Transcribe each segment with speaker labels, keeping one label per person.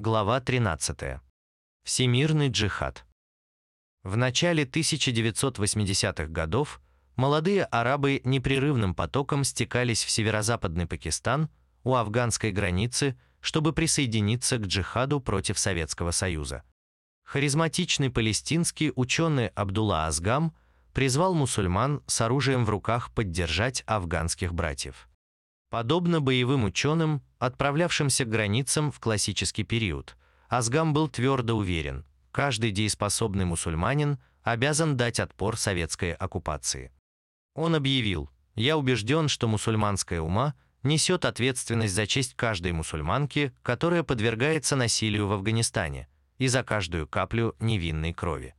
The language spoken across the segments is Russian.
Speaker 1: Глава 13. Всемирный джихад. В начале 1980-х годов молодые арабы непрерывным потоком стекались в северо-западный Пакистан у афганской границы, чтобы присоединиться к джихаду против Советского Союза. Харизматичный палестинский ученый Абдулла Азгам призвал мусульман с оружием в руках поддержать афганских братьев. Подобно боевым ученым, отправлявшимся к границам в классический период, Азгам был твердо уверен, каждый дееспособный мусульманин обязан дать отпор советской оккупации. Он объявил, «Я убежден, что мусульманская ума несет ответственность за честь каждой мусульманки, которая подвергается насилию в Афганистане, и за каждую каплю невинной крови».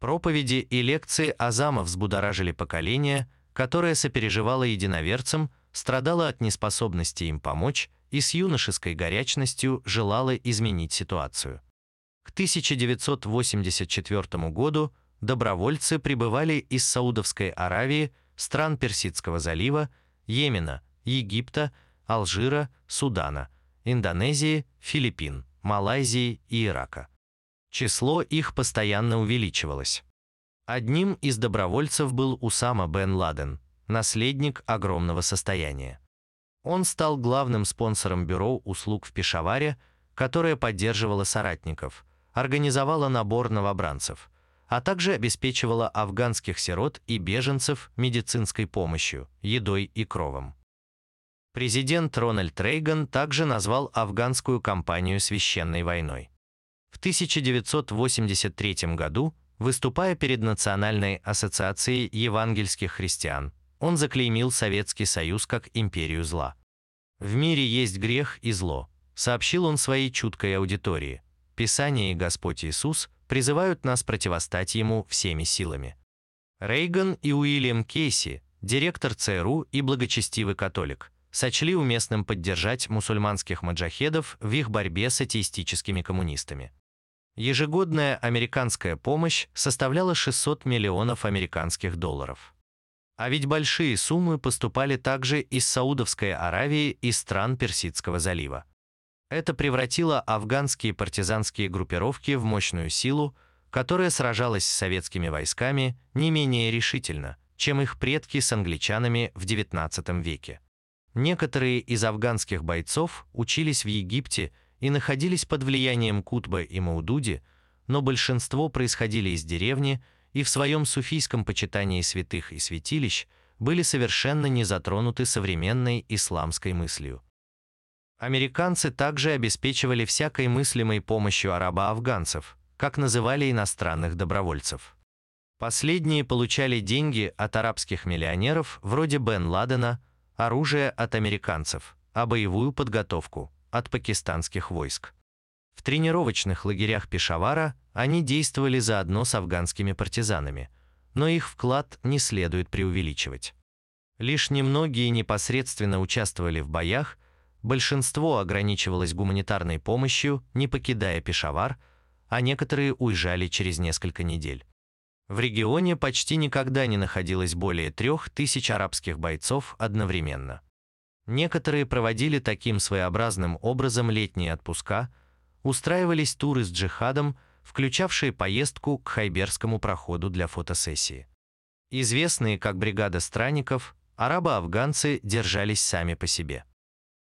Speaker 1: Проповеди и лекции Азама взбудоражили поколение, которое сопереживало единоверцам, страдала от неспособности им помочь и с юношеской горячностью желала изменить ситуацию. К 1984 году добровольцы прибывали из Саудовской Аравии, стран Персидского залива, Йемена, Египта, Алжира, Судана, Индонезии, Филиппин, Малайзии и Ирака. Число их постоянно увеличивалось. Одним из добровольцев был Усама бен Ладен – наследник огромного состояния. Он стал главным спонсором бюро услуг в Пешаваре, которое поддерживало соратников, организовало набор новобранцев, а также обеспечивало афганских сирот и беженцев медицинской помощью, едой и кровом. Президент Рональд Рейган также назвал афганскую кампанию священной войной. В 1983 году, выступая перед Национальной ассоциацией евангельских христиан, он заклеймил Советский Союз как империю зла. «В мире есть грех и зло», сообщил он своей чуткой аудитории. Писание и Господь Иисус призывают нас противостать Ему всеми силами. Рейган и Уильям Кейси, директор ЦРУ и благочестивый католик, сочли уместным поддержать мусульманских маджахедов в их борьбе с атеистическими коммунистами. Ежегодная американская помощь составляла 600 миллионов американских долларов. А ведь большие суммы поступали также из Саудовской Аравии и стран Персидского залива. Это превратило афганские партизанские группировки в мощную силу, которая сражалась с советскими войсками не менее решительно, чем их предки с англичанами в XIX веке. Некоторые из афганских бойцов учились в Египте и находились под влиянием Кутба и Маудуди, но большинство происходили из деревни, и в своем суфийском почитании святых и святилищ были совершенно не затронуты современной исламской мыслью. Американцы также обеспечивали всякой мыслимой помощью араба-афганцев, как называли иностранных добровольцев. Последние получали деньги от арабских миллионеров вроде Бен Ладена, оружие от американцев, а боевую подготовку от пакистанских войск. В тренировочных лагерях Пешавара они действовали заодно с афганскими партизанами, но их вклад не следует преувеличивать. Лишь немногие непосредственно участвовали в боях, большинство ограничивалось гуманитарной помощью, не покидая Пешавар, а некоторые уезжали через несколько недель. В регионе почти никогда не находилось более трех тысяч арабских бойцов одновременно. Некоторые проводили таким своеобразным образом летние отпуска – устраивались туры с джихадом, включавшие поездку к Хайберскому проходу для фотосессии. Известные как бригада странников, арабо-афганцы держались сами по себе.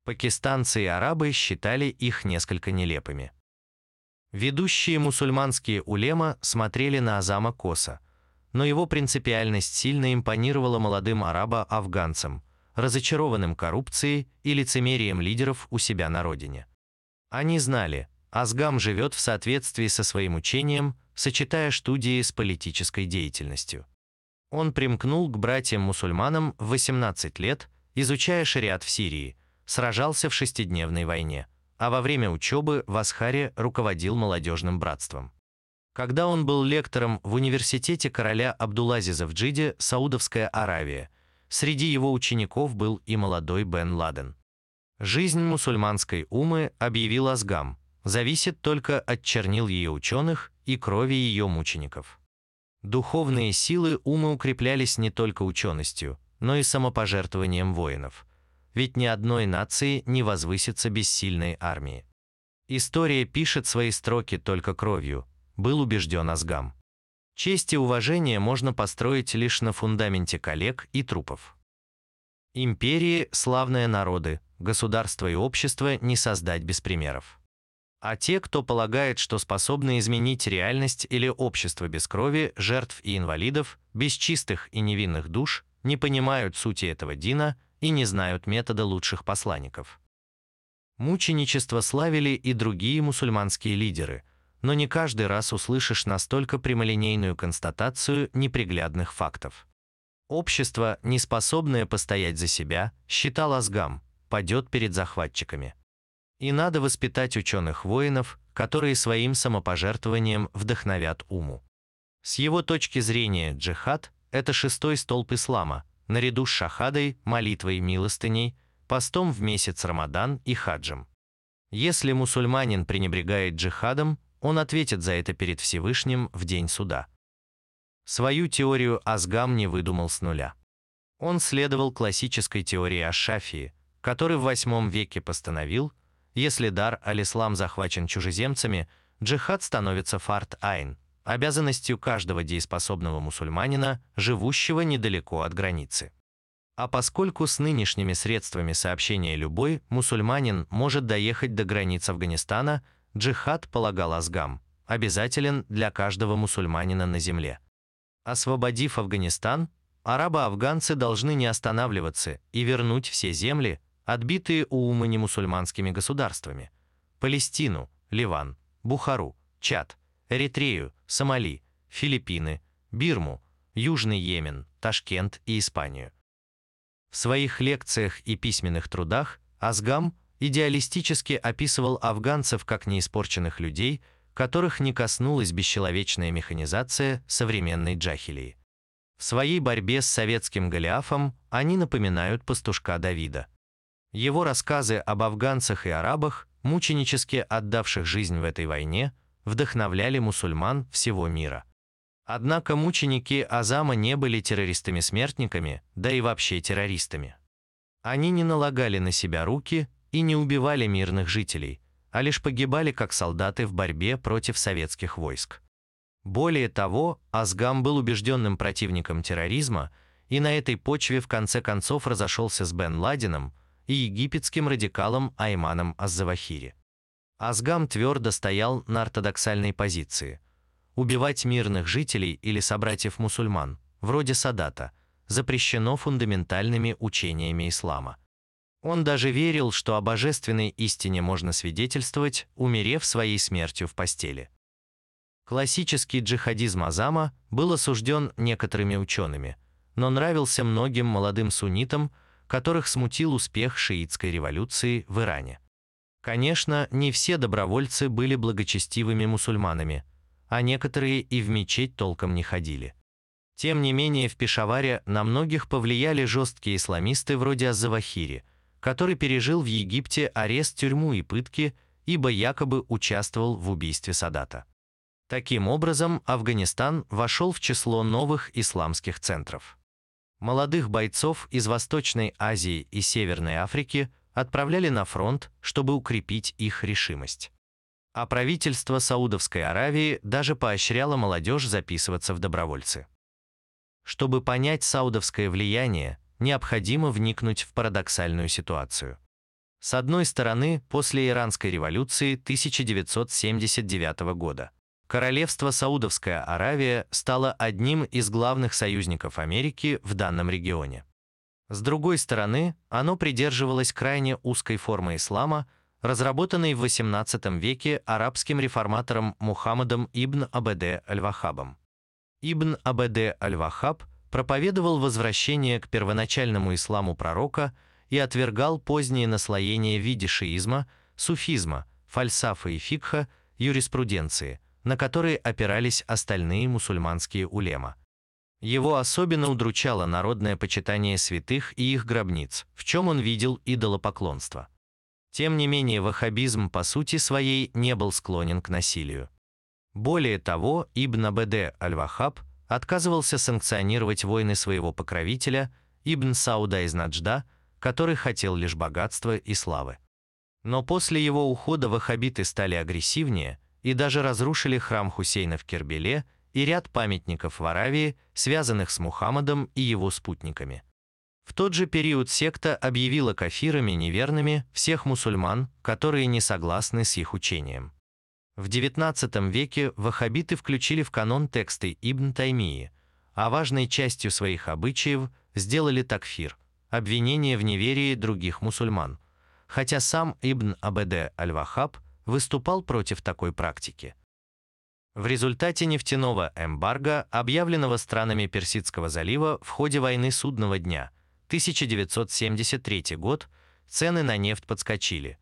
Speaker 1: Пакистанцы и арабы считали их несколько нелепыми. Ведущие мусульманские улема смотрели на Азама Коса, но его принципиальность сильно импонировала молодым арабо-афганцам, разочарованным коррупцией и лицемерием лидеров у себя на родине. Они знали, Азгам живет в соответствии со своим учением, сочетая студии с политической деятельностью. Он примкнул к братьям-мусульманам в 18 лет, изучая шариат в Сирии, сражался в шестидневной войне, а во время учебы в Асхаре руководил молодежным братством. Когда он был лектором в университете короля Абдулазиза в Джиде, Саудовская Аравия, среди его учеников был и молодой Бен Ладен. Жизнь мусульманской умы объявил Азгам – зависит только от чернил ее ученых и крови ее мучеников. Духовные силы ума укреплялись не только ученостью, но и самопожертвованием воинов, ведь ни одной нации не возвысится без сильной армии. История пишет свои строки только кровью, был убежден Азгам. Честь и уважение можно построить лишь на фундаменте коллег и трупов. Империи – славные народы, государство и общество не создать без примеров. А те, кто полагает, что способны изменить реальность или общество без крови, жертв и инвалидов, без чистых и невинных душ, не понимают сути этого дина и не знают метода лучших посланников. Мученичество славили и другие мусульманские лидеры, но не каждый раз услышишь настолько прямолинейную констатацию неприглядных фактов. Общество, не способное постоять за себя, считал Азгам, падет перед захватчиками. И надо воспитать ученых-воинов, которые своим самопожертвованием вдохновят уму. С его точки зрения джихад – это шестой столб ислама, наряду с шахадой, молитвой, милостыней, постом в месяц Рамадан и хаджем. Если мусульманин пренебрегает джихадом, он ответит за это перед Всевышним в день суда. Свою теорию Азгам не выдумал с нуля. Он следовал классической теории Аш-Шафии, который в VIII веке постановил – если дар аль-Ислам захвачен чужеземцами, джихад становится фарт-айн, обязанностью каждого дееспособного мусульманина, живущего недалеко от границы. А поскольку с нынешними средствами сообщения любой мусульманин может доехать до границ Афганистана, джихад, полагал Азгам, обязателен для каждого мусульманина на земле. Освободив Афганистан, арабо-афганцы должны не останавливаться и вернуть все земли, отбитые умыни мусульманскими государствами – Палестину, Ливан, Бухару, Чад, Эритрею, Сомали, Филиппины, Бирму, Южный Йемен, Ташкент и Испанию. В своих лекциях и письменных трудах Азгам идеалистически описывал афганцев как неиспорченных людей, которых не коснулась бесчеловечная механизация современной джахилии. В своей борьбе с советским Голиафом они напоминают пастушка Давида – его рассказы об афганцах и арабах, мученически отдавших жизнь в этой войне, вдохновляли мусульман всего мира. Однако мученики Азама не были террористами-смертниками, да и вообще террористами. Они не налагали на себя руки и не убивали мирных жителей, а лишь погибали как солдаты в борьбе против советских войск. Более того, Азгам был убежденным противником терроризма и на этой почве в конце концов разошелся с Бен Ладеном, и египетским радикалом Айманом Аззавахири. Азгам твердо стоял на ортодоксальной позиции. Убивать мирных жителей или собратьев-мусульман, вроде Садата, запрещено фундаментальными учениями ислама. Он даже верил, что о божественной истине можно свидетельствовать, умерев своей смертью в постели. Классический джихадизм Азама был осужден некоторыми учеными, но нравился многим молодым суннитам, которых смутил успех шиитской революции в Иране. Конечно, не все добровольцы были благочестивыми мусульманами, а некоторые и в мечеть толком не ходили. Тем не менее, в Пешаваре на многих повлияли жесткие исламисты вроде Азавахири, который пережил в Египте арест, тюрьму и пытки, ибо якобы участвовал в убийстве Садата. Таким образом, Афганистан вошел в число новых исламских центров. Молодых бойцов из Восточной Азии и Северной Африки отправляли на фронт, чтобы укрепить их решимость. А правительство Саудовской Аравии даже поощряло молодежь записываться в добровольцы. Чтобы понять саудовское влияние, необходимо вникнуть в парадоксальную ситуацию. С одной стороны, после Иранской революции 1979 года Королевство Саудовская Аравия стало одним из главных союзников Америки в данном регионе. С другой стороны, оно придерживалось крайне узкой формы ислама, разработанной в XVIII веке арабским реформатором Мухаммадом ибн Абеде аль-Вахабом. Ибн Абеде аль-Вахаб проповедовал возвращение к первоначальному исламу пророка и отвергал поздние наслоения в виде шиизма, суфизма, фальсафа и фикха, юриспруденции – на которые опирались остальные мусульманские улема. Его особенно удручало народное почитание святых и их гробниц, в чем он видел идолопоклонство. Тем не менее, ваххабизм по сути своей не был склонен к насилию. Более того, Ибн Абеде аль-Вахаб отказывался санкционировать войны своего покровителя Ибн Сауда из Наджда, который хотел лишь богатства и славы. Но после его ухода ваххабиты стали агрессивнее и даже разрушили храм Хусейна в Кербеле и ряд памятников в Аравии, связанных с Мухаммадом и его спутниками. В тот же период секта объявила кафирами неверными всех мусульман, которые не согласны с их учением. В XIX веке ваххабиты включили в канон тексты Ибн Таймии, а важной частью своих обычаев сделали такфир – обвинение в неверии других мусульман, хотя сам Ибн Абеде аль-Вахаб выступал против такой практики. В результате нефтяного эмбарго, объявленного странами Персидского залива в ходе войны Судного дня, 1973 год, цены на нефть подскочили,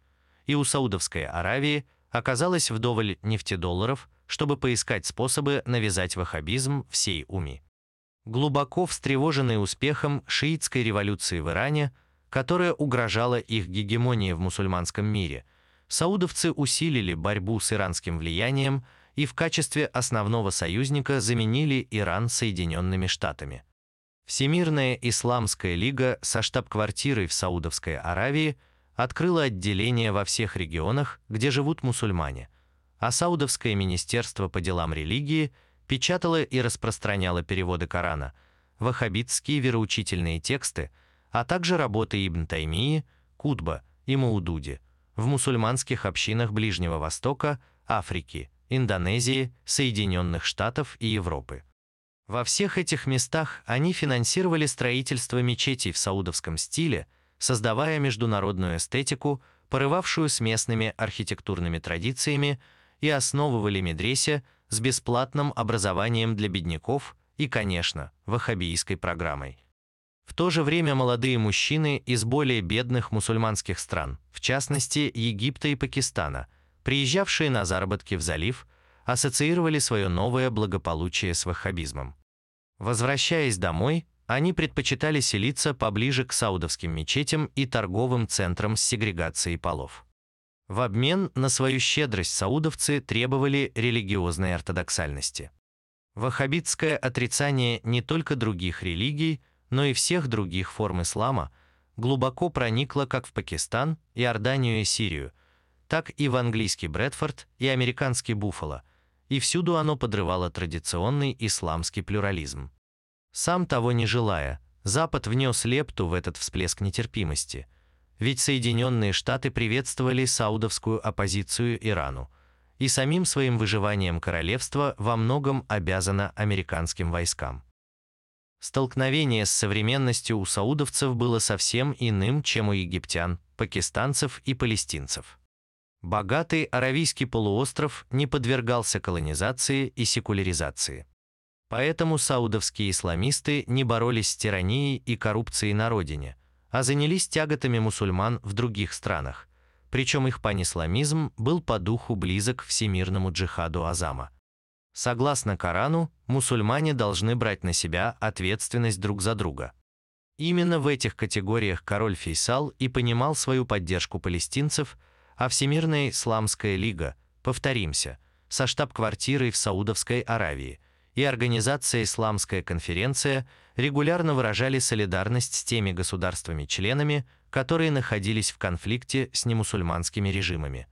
Speaker 1: и у Саудовской Аравии оказалось вдоволь нефтедолларов, чтобы поискать способы навязать ваххабизм всей уми. Глубоко встревоженные успехом шиитской революции в Иране, которая угрожала их гегемонии в мусульманском мире, саудовцы усилили борьбу с иранским влиянием и в качестве основного союзника заменили Иран Соединенными Штатами. Всемирная исламская лига со штаб-квартирой в Саудовской Аравии – открыло отделение во всех регионах, где живут мусульмане, а Саудовское министерство по делам религии печатало и распространяло переводы Корана, ваххабитские вероучительные тексты, а также работы Ибн Таймии, Кутба и Маудуди в мусульманских общинах Ближнего Востока, Африки, Индонезии, Соединенных Штатов и Европы. Во всех этих местах они финансировали строительство мечетей в саудовском стиле – создавая международную эстетику, порывавшую с местными архитектурными традициями, и основывали медресе с бесплатным образованием для бедняков и, конечно, ваххабийской программой. В то же время молодые мужчины из более бедных мусульманских стран, в частности Египта и Пакистана, приезжавшие на заработки в залив, ассоциировали свое новое благополучие с ваххабизмом. Возвращаясь домой, они предпочитали селиться поближе к саудовским мечетям и торговым центрам с сегрегацией полов. В обмен на свою щедрость саудовцы требовали религиозной ортодоксальности. Ваххабитское отрицание не только других религий, но и всех других форм ислама глубоко проникло как в Пакистан, Иорданию и Сирию, так и в английский Брэдфорд и американский Буффало, и всюду оно подрывало традиционный исламский плюрализм. Сам того не желая, Запад внес лепту в этот всплеск нетерпимости. Ведь Соединенные Штаты приветствовали саудовскую оппозицию Ирану, и самим своим выживанием королевства во многом обязано американским войскам. Столкновение с современностью у саудовцев было совсем иным, чем у египтян, пакистанцев и палестинцев. Богатый Аравийский полуостров не подвергался колонизации и секуляризации. Поэтому саудовские исламисты не боролись с тиранией и коррупцией на родине, а занялись тяготами мусульман в других странах, причем их панисламизм был по духу близок всемирному джихаду Азама. Согласно Корану, мусульмане должны брать на себя ответственность друг за друга. Именно в этих категориях король Фейсал и понимал свою поддержку палестинцев, а Всемирная Исламская лига, повторимся, со штаб-квартирой в Саудовской Аравии, и Организация «Исламская конференция» регулярно выражали солидарность с теми государствами-членами, которые находились в конфликте с немусульманскими режимами.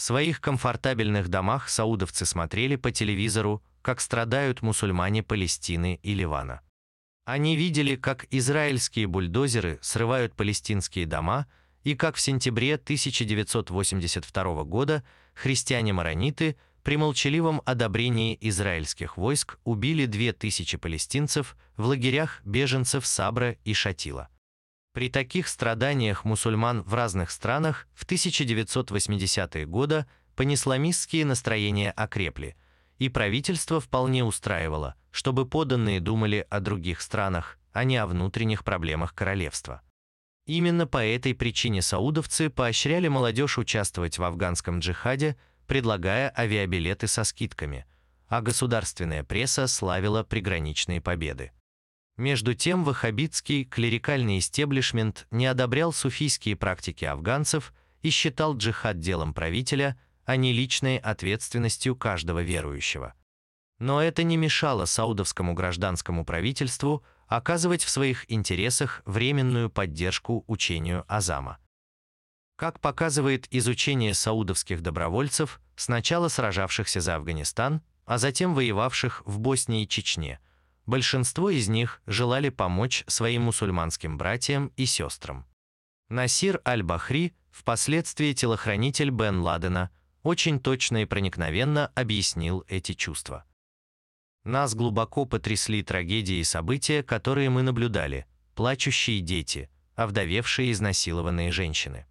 Speaker 1: В своих комфортабельных домах саудовцы смотрели по телевизору, как страдают мусульмане Палестины и Ливана. Они видели, как израильские бульдозеры срывают палестинские дома и как в сентябре 1982 года христиане-марониты – при молчаливом одобрении израильских войск убили 2000 палестинцев в лагерях беженцев Сабра и Шатила. При таких страданиях мусульман в разных странах в 1980-е годы панисламистские настроения окрепли, и правительство вполне устраивало, чтобы подданные думали о других странах, а не о внутренних проблемах королевства. Именно по этой причине саудовцы поощряли молодежь участвовать в афганском джихаде – предлагая авиабилеты со скидками, а государственная пресса славила приграничные победы. Между тем, ваххабитский клерикальный истеблишмент не одобрял суфийские практики афганцев и считал джихад делом правителя, а не личной ответственностью каждого верующего. Но это не мешало саудовскому гражданскому правительству оказывать в своих интересах временную поддержку учению Азама. Как показывает изучение саудовских добровольцев, сначала сражавшихся за Афганистан, а затем воевавших в Боснии и Чечне, большинство из них желали помочь своим мусульманским братьям и сестрам. Насир аль-Бахри, впоследствии телохранитель Бен Ладена, очень точно и проникновенно объяснил эти чувства. Нас глубоко потрясли трагедии и события, которые мы наблюдали, плачущие дети, овдовевшие изнасилованные женщины.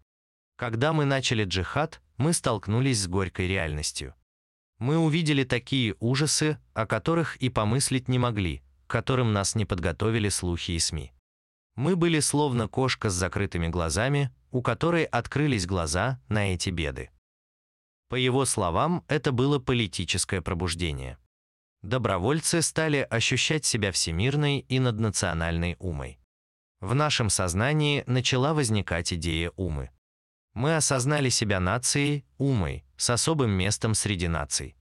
Speaker 1: Когда мы начали джихад, мы столкнулись с горькой реальностью. Мы увидели такие ужасы, о которых и помыслить не могли, которым нас не подготовили слухи и СМИ. Мы были словно кошка с закрытыми глазами, у которой открылись глаза на эти беды. По его словам, это было политическое пробуждение. Добровольцы стали ощущать себя всемирной и наднациональной умой. В нашем сознании начала возникать идея умы. Мы осознали себя нацией, умой, с особым местом среди наций.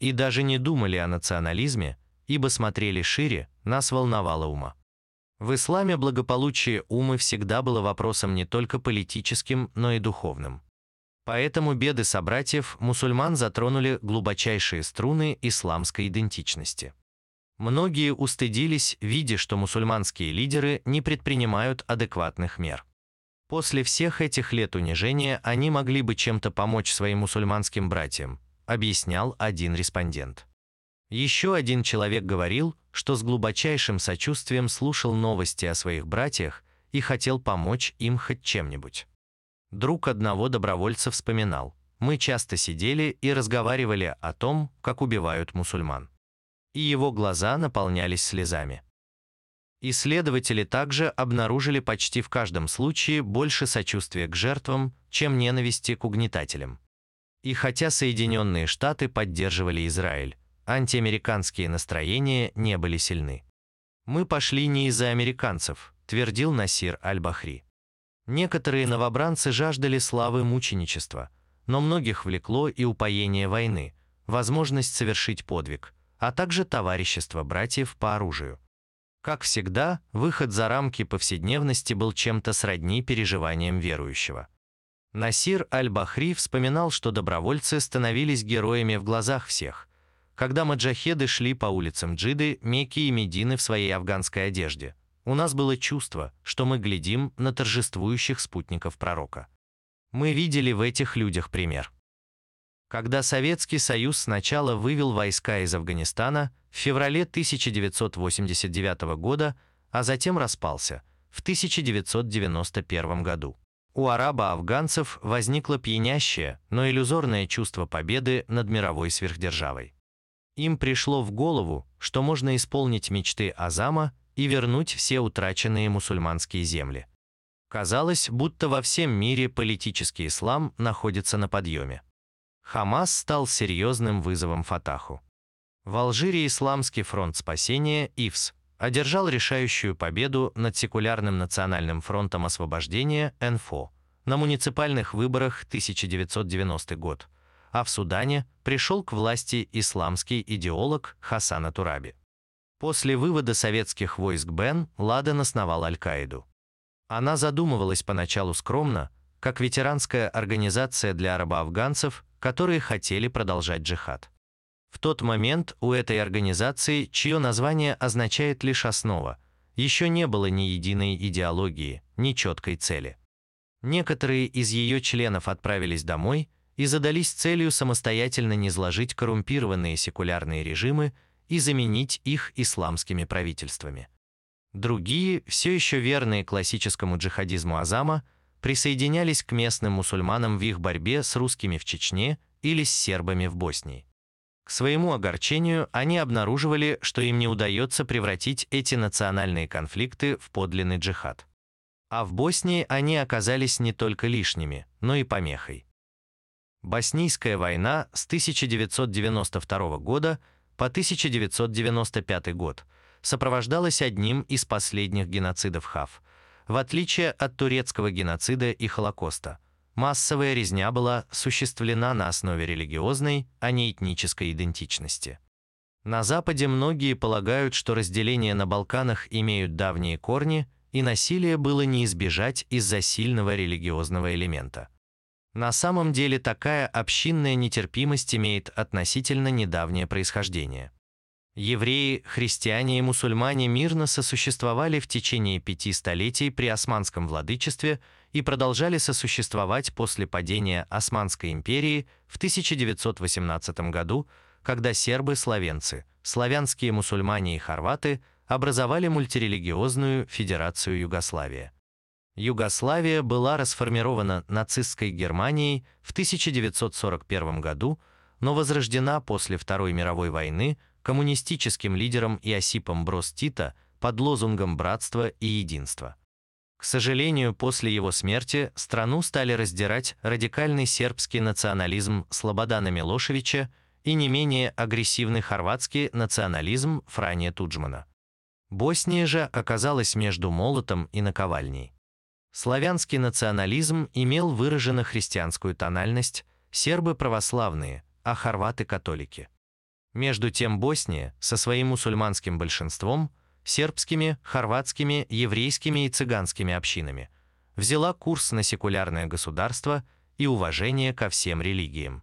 Speaker 1: И даже не думали о национализме, ибо смотрели шире, нас волновала ума. В исламе благополучие умы всегда было вопросом не только политическим, но и духовным. Поэтому беды собратьев мусульман затронули глубочайшие струны исламской идентичности. Многие устыдились, видя, что мусульманские лидеры не предпринимают адекватных мер. После всех этих лет унижения они могли бы чем-то помочь своим мусульманским братьям, объяснял один респондент. Еще один человек говорил, что с глубочайшим сочувствием слушал новости о своих братьях и хотел помочь им хоть чем-нибудь. Друг одного добровольца вспоминал, мы часто сидели и разговаривали о том, как убивают мусульман. И его глаза наполнялись слезами. Исследователи также обнаружили почти в каждом случае больше сочувствия к жертвам, чем ненависти к угнетателям. И хотя Соединенные Штаты поддерживали Израиль, антиамериканские настроения не были сильны. «Мы пошли не из-за американцев», – твердил Насир Аль-Бахри. Некоторые новобранцы жаждали славы мученичества, но многих влекло и упоение войны, возможность совершить подвиг, а также товарищество братьев по оружию. Как всегда, выход за рамки повседневности был чем-то сродни переживаниям верующего. Насир аль-Бахри вспоминал, что добровольцы становились героями в глазах всех, когда маджахеды шли по улицам Джиды, Мекки и Медины в своей афганской одежде. У нас было чувство, что мы глядим на торжествующих спутников пророка. Мы видели в этих людях пример. Когда Советский Союз сначала вывел войска из Афганистана в феврале 1989 года, а затем распался в 1991 году. У араба-афганцев возникло пьянящее, но иллюзорное чувство победы над мировой сверхдержавой. Им пришло в голову, что можно исполнить мечты Азама и вернуть все утраченные мусульманские земли. Казалось, будто во всем мире политический ислам находится на подъеме. Хамас стал серьезным вызовом Фатаху. В Алжире Исламский фронт спасения, ИФС, одержал решающую победу над секулярным национальным фронтом освобождения, НФО, на муниципальных выборах 1990 год, а в Судане пришел к власти исламский идеолог Хасан Тураби. После вывода советских войск Бен Ладен основал Аль-Каиду. Она задумывалась поначалу скромно, как ветеранская организация для арабо-афганцев, которые хотели продолжать джихад. В тот момент у этой организации, чье название означает лишь «основа», еще не было ни единой идеологии, ни четкой цели. Некоторые из ее членов отправились домой и задались целью самостоятельно низложить коррумпированные секулярные режимы и заменить их исламскими правительствами. Другие, все еще верные классическому джихадизму Азама, присоединялись к местным мусульманам в их борьбе с русскими в Чечне или с сербами в Боснии. К своему огорчению они обнаруживали, что им не удается превратить эти национальные конфликты в подлинный джихад. А в Боснии они оказались не только лишними, но и помехой. Боснийская война с 1992 года по 1995 год сопровождалась одним из последних геноцидов ХАВ – в отличие от турецкого геноцида и Холокоста, массовая резня была осуществлена на основе религиозной, а не этнической идентичности. На Западе многие полагают, что разделения на Балканах имеют давние корни, и насилие было не избежать из-за сильного религиозного элемента. На самом деле такая общинная нетерпимость имеет относительно недавнее происхождение. Евреи, христиане и мусульмане мирно сосуществовали в течение пяти столетий при османском владычестве и продолжали сосуществовать после падения Османской империи в 1918 году, когда сербы-словенцы, славянские мусульмане и хорваты образовали мультирелигиозную Федерацию Югославия. Югославия была расформирована нацистской Германией в 1941 году, но возрождена после Второй мировой войны коммунистическим лидером Иосипом Брос Тита под лозунгом «Братство и единство». К сожалению, после его смерти страну стали раздирать радикальный сербский национализм Слободана Милошевича и не менее агрессивный хорватский национализм Франия Туджмана. Босния же оказалась между молотом и наковальней. Славянский национализм имел выраженно христианскую тональность, сербы православные, а хорваты католики. Между тем Босния со своим мусульманским большинством, сербскими, хорватскими, еврейскими и цыганскими общинами, взяла курс на секулярное государство и уважение ко всем религиям.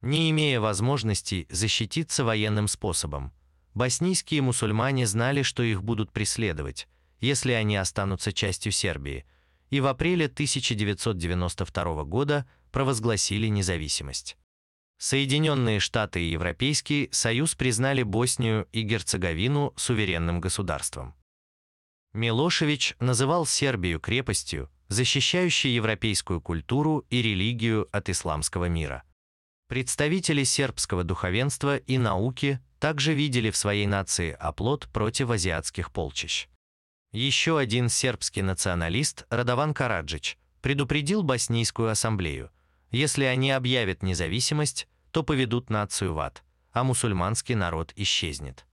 Speaker 1: Не имея возможности защититься военным способом, боснийские мусульмане знали, что их будут преследовать, если они останутся частью Сербии – и в апреле 1992 года провозгласили независимость. Соединенные Штаты и Европейский Союз признали Боснию и Герцеговину суверенным государством. Милошевич называл Сербию крепостью, защищающей европейскую культуру и религию от исламского мира. Представители сербского духовенства и науки также видели в своей нации оплот против азиатских полчищ. Еще один сербский националист, Радован Караджич, предупредил Боснийскую ассамблею, если они объявят независимость, то поведут нацию в ад, а мусульманский народ исчезнет.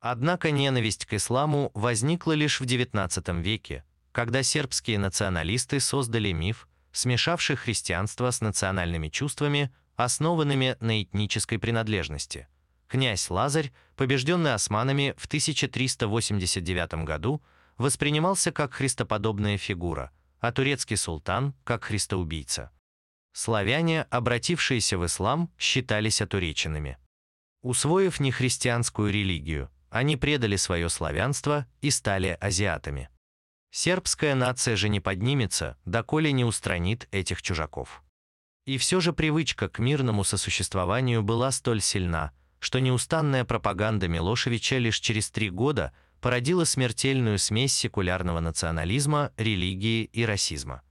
Speaker 1: Однако ненависть к исламу возникла лишь в XIX веке, когда сербские националисты создали миф, смешавший христианство с национальными чувствами, основанными на этнической принадлежности. Князь Лазарь, побежденный османами в 1389 году, воспринимался как христоподобная фигура, а турецкий султан – как христоубийца. Славяне, обратившиеся в ислам, считались отуреченными. Усвоив нехристианскую религию, они предали свое славянство и стали азиатами. Сербская нация же не поднимется, доколе не устранит этих чужаков. И все же привычка к мирному сосуществованию была столь сильна, что неустанная пропаганда Милошевича лишь через три года – породила смертельную смесь секулярного национализма, религии и расизма.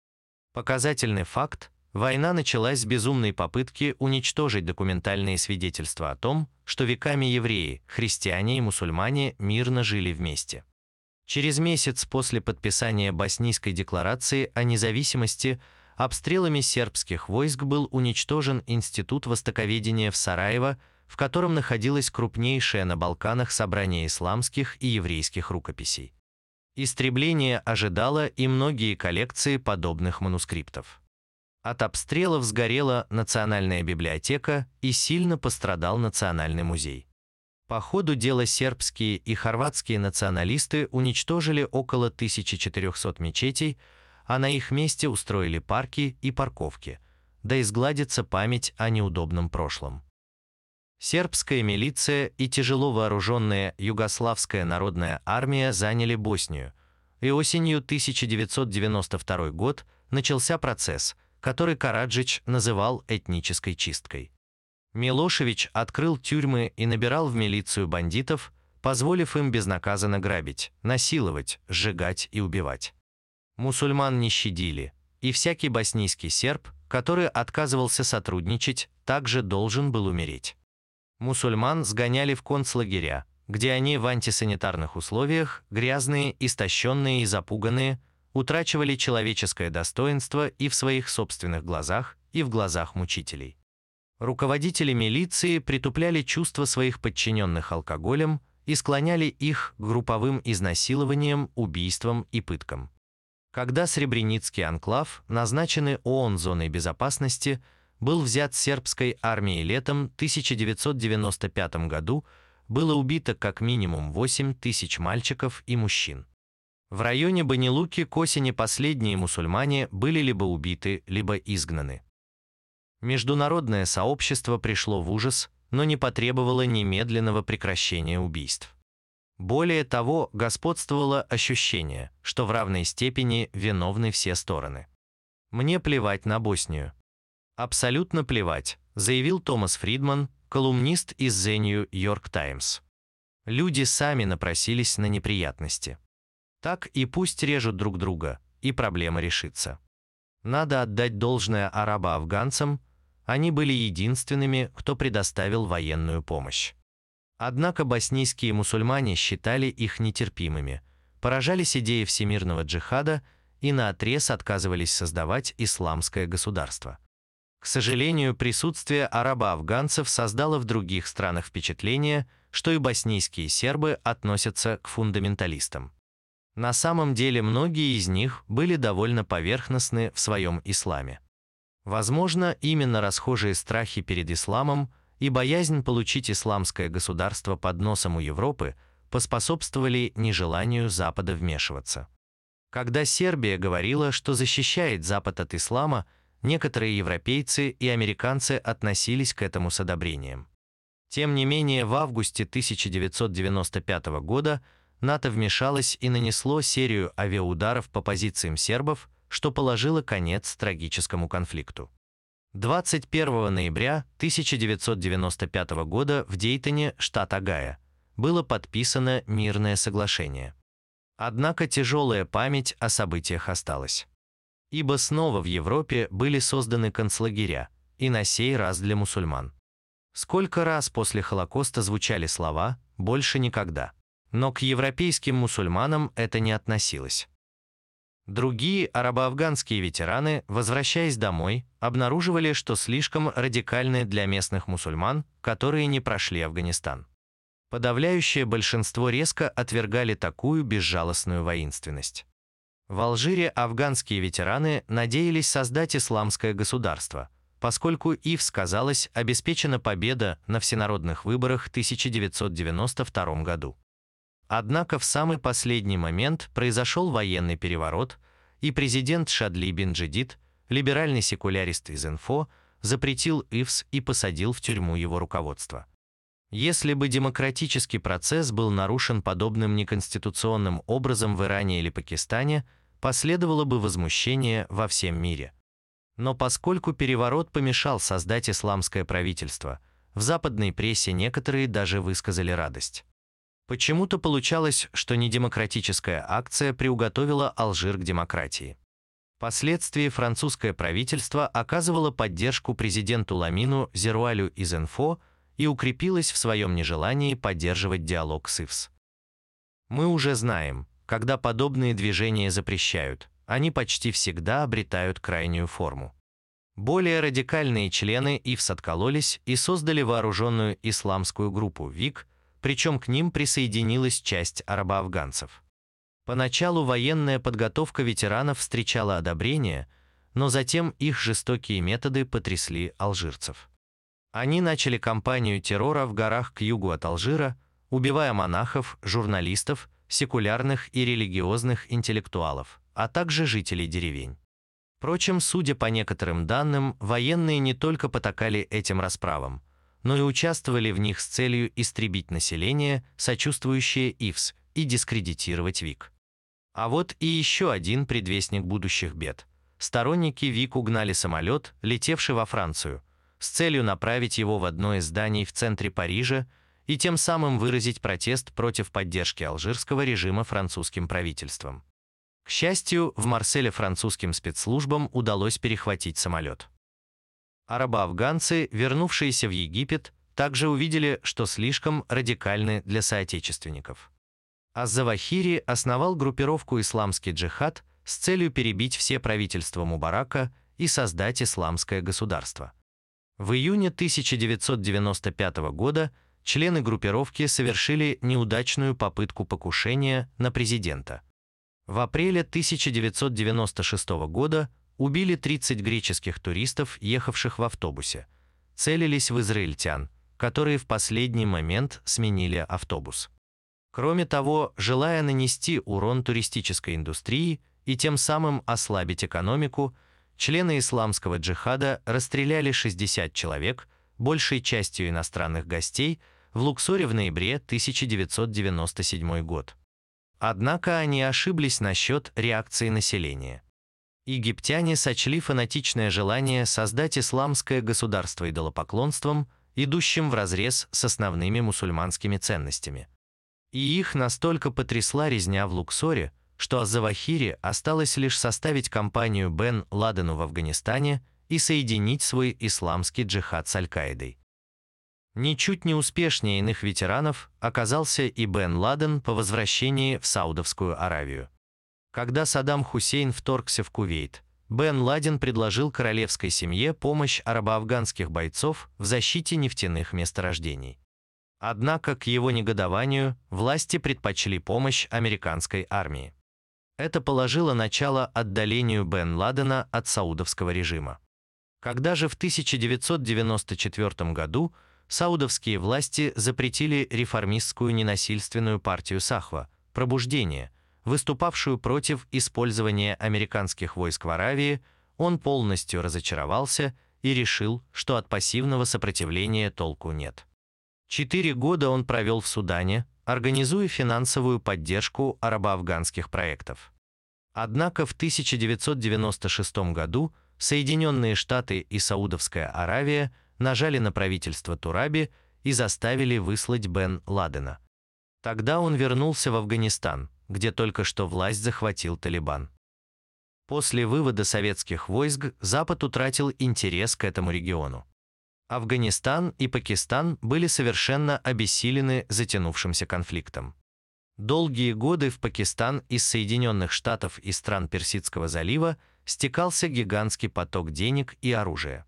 Speaker 1: Показательный факт – война началась с безумной попытки уничтожить документальные свидетельства о том, что веками евреи, христиане и мусульмане мирно жили вместе. Через месяц после подписания Боснийской декларации о независимости обстрелами сербских войск был уничтожен Институт востоковедения в Сараево, в котором находилось крупнейшее на Балканах собрание исламских и еврейских рукописей. Истребление ожидало и многие коллекции подобных манускриптов. От обстрелов сгорела Национальная библиотека и сильно пострадал Национальный музей. По ходу дела сербские и хорватские националисты уничтожили около 1400 мечетей, а на их месте устроили парки и парковки, да изгладится память о неудобном прошлом. Сербская милиция и тяжело вооруженная Югославская народная армия заняли Боснию, и осенью 1992 год начался процесс, который Караджич называл этнической чисткой. Милошевич открыл тюрьмы и набирал в милицию бандитов, позволив им безнаказанно грабить, насиловать, сжигать и убивать. Мусульман не щадили, и всякий боснийский серб, который отказывался сотрудничать, также должен был умереть. Мусульман сгоняли в концлагеря, где они в антисанитарных условиях, грязные, истощенные и запуганные, утрачивали человеческое достоинство и в своих собственных глазах, и в глазах мучителей. Руководители милиции притупляли чувства своих подчиненных алкоголем и склоняли их к групповым изнасилованиям, убийствам и пыткам. Когда Сребреницкий анклав, назначенный ООН зоной безопасности, был взят сербской армией летом 1995 году, было убито как минимум 8 тысяч мальчиков и мужчин. В районе Банилуки к осени последние мусульмане были либо убиты, либо изгнаны. Международное сообщество пришло в ужас, но не потребовало немедленного прекращения убийств. Более того, господствовало ощущение, что в равной степени виновны все стороны. «Мне плевать на Боснию». «Абсолютно плевать», заявил Томас Фридман, колумнист из The New York Times. Люди сами напросились на неприятности. Так и пусть режут друг друга, и проблема решится. Надо отдать должное араба-афганцам, они были единственными, кто предоставил военную помощь. Однако боснийские мусульмане считали их нетерпимыми, поражались идеей всемирного джихада и наотрез отказывались создавать исламское государство. К сожалению, присутствие араба-афганцев создало в других странах впечатление, что и боснийские сербы относятся к фундаменталистам. На самом деле многие из них были довольно поверхностны в своем исламе. Возможно, именно расхожие страхи перед исламом и боязнь получить исламское государство под носом у Европы поспособствовали нежеланию Запада вмешиваться. Когда Сербия говорила, что защищает Запад от ислама, некоторые европейцы и американцы относились к этому с одобрением. Тем не менее, в августе 1995 года НАТО вмешалось и нанесло серию авиаударов по позициям сербов, что положило конец трагическому конфликту. 21 ноября 1995 года в Дейтоне, штат Огайо, было подписано мирное соглашение. Однако тяжелая память о событиях осталась. Ибо снова в Европе были созданы концлагеря, и на сей раз для мусульман. Сколько раз после Холокоста звучали слова «больше никогда». Но к европейским мусульманам это не относилось. Другие арабо-афганские ветераны, возвращаясь домой, обнаруживали, что слишком радикальны для местных мусульман, которые не прошли Афганистан. Подавляющее большинство резко отвергали такую безжалостную воинственность. В Алжире афганские ветераны надеялись создать исламское государство, поскольку ИФС, казалось, обеспечена победа на всенародных выборах 1992 году. Однако в самый последний момент произошел военный переворот, и президент Шадли бин Джидид, либеральный секулярист из Инфо, запретил ИФС и посадил в тюрьму его руководство. Если бы демократический процесс был нарушен подобным неконституционным образом в Иране или Пакистане, последовало бы возмущение во всем мире. Но поскольку переворот помешал создать исламское правительство, в западной прессе некоторые даже высказали радость. Почему-то получалось, что недемократическая акция приуготовила Алжир к демократии. Впоследствии французское правительство оказывало поддержку президенту Ламину Зеруалю из Инфо и укрепилось в своем нежелании поддерживать диалог с ИФС. Мы уже знаем, когда подобные движения запрещают, они почти всегда обретают крайнюю форму. Более радикальные члены ИФС откололись и создали вооруженную исламскую группу ВИК – причем к ним присоединилась часть арабо-афганцев. Поначалу военная подготовка ветеранов встречала одобрение, но затем их жестокие методы потрясли алжирцев. Они начали кампанию террора в горах к югу от Алжира, убивая монахов, журналистов, секулярных и религиозных интеллектуалов, а также жителей деревень. Впрочем, судя по некоторым данным, военные не только потакали этим расправам, но и участвовали в них с целью истребить население, сочувствующее ИФС, и дискредитировать ВИК. А вот и еще один предвестник будущих бед. Сторонники ВИК угнали самолет, летевший во Францию, с целью направить его в одно из зданий в центре Парижа и тем самым выразить протест против поддержки алжирского режима французским правительством. К счастью, в Марселе французским спецслужбам удалось перехватить самолет. Арабо-афганцы, вернувшиеся в Египет, также увидели, что слишком радикальны для соотечественников. Аз-Завахири основал группировку «Исламский джихад» с целью перебить все правительства Мубарака и создать исламское государство. В июне 1995 года члены группировки совершили неудачную попытку покушения на президента. В апреле 1996 года убили 30 греческих туристов, ехавших в автобусе. Целились в израильтян, которые в последний момент сменили автобус. Кроме того, желая нанести урон туристической индустрии и тем самым ослабить экономику, члены исламского джихада расстреляли 60 человек, большей частью иностранных гостей, в Луксоре в ноябре 1997 год. Однако они ошиблись насчет реакции населения. Египтяне сочли фанатичное желание создать исламское государство идолопоклонством, идущим вразрез с основными мусульманскими ценностями. И их настолько потрясла резня в Луксоре, что Азавахири осталось лишь составить кампанию Бен Ладену в Афганистане и соединить свой исламский джихад с Аль-Каидой. Ничуть не успешнее иных ветеранов оказался и Бен Ладен по возвращении в Саудовскую Аравию. Когда Саддам Хусейн вторгся в Кувейт, Бен Ладен предложил королевской семье помощь арабо-афганских бойцов в защите нефтяных месторождений. Однако, к его негодованию, власти предпочли помощь американской армии. Это положило начало отдалению Бен Ладена от саудовского режима. Когда же в 1994 году саудовские власти запретили реформистскую ненасильственную партию Сахва «Пробуждение», выступавшую против использования американских войск в Аравии, он полностью разочаровался и решил, что от пассивного сопротивления толку нет. Четыре года он провел в Судане, организуя финансовую поддержку арабо-афганских проектов. Однако в 1996 году Соединенные Штаты и Саудовская Аравия нажали на правительство Тураби и заставили выслать Бен Ладена. Тогда он вернулся в Афганистан, где только что власть захватил Талибан. После вывода советских войск Запад утратил интерес к этому региону. Афганистан и Пакистан были совершенно обессилены затянувшимся конфликтом. Долгие годы в Пакистан из Соединенных Штатов и стран Персидского залива стекался гигантский поток денег и оружия.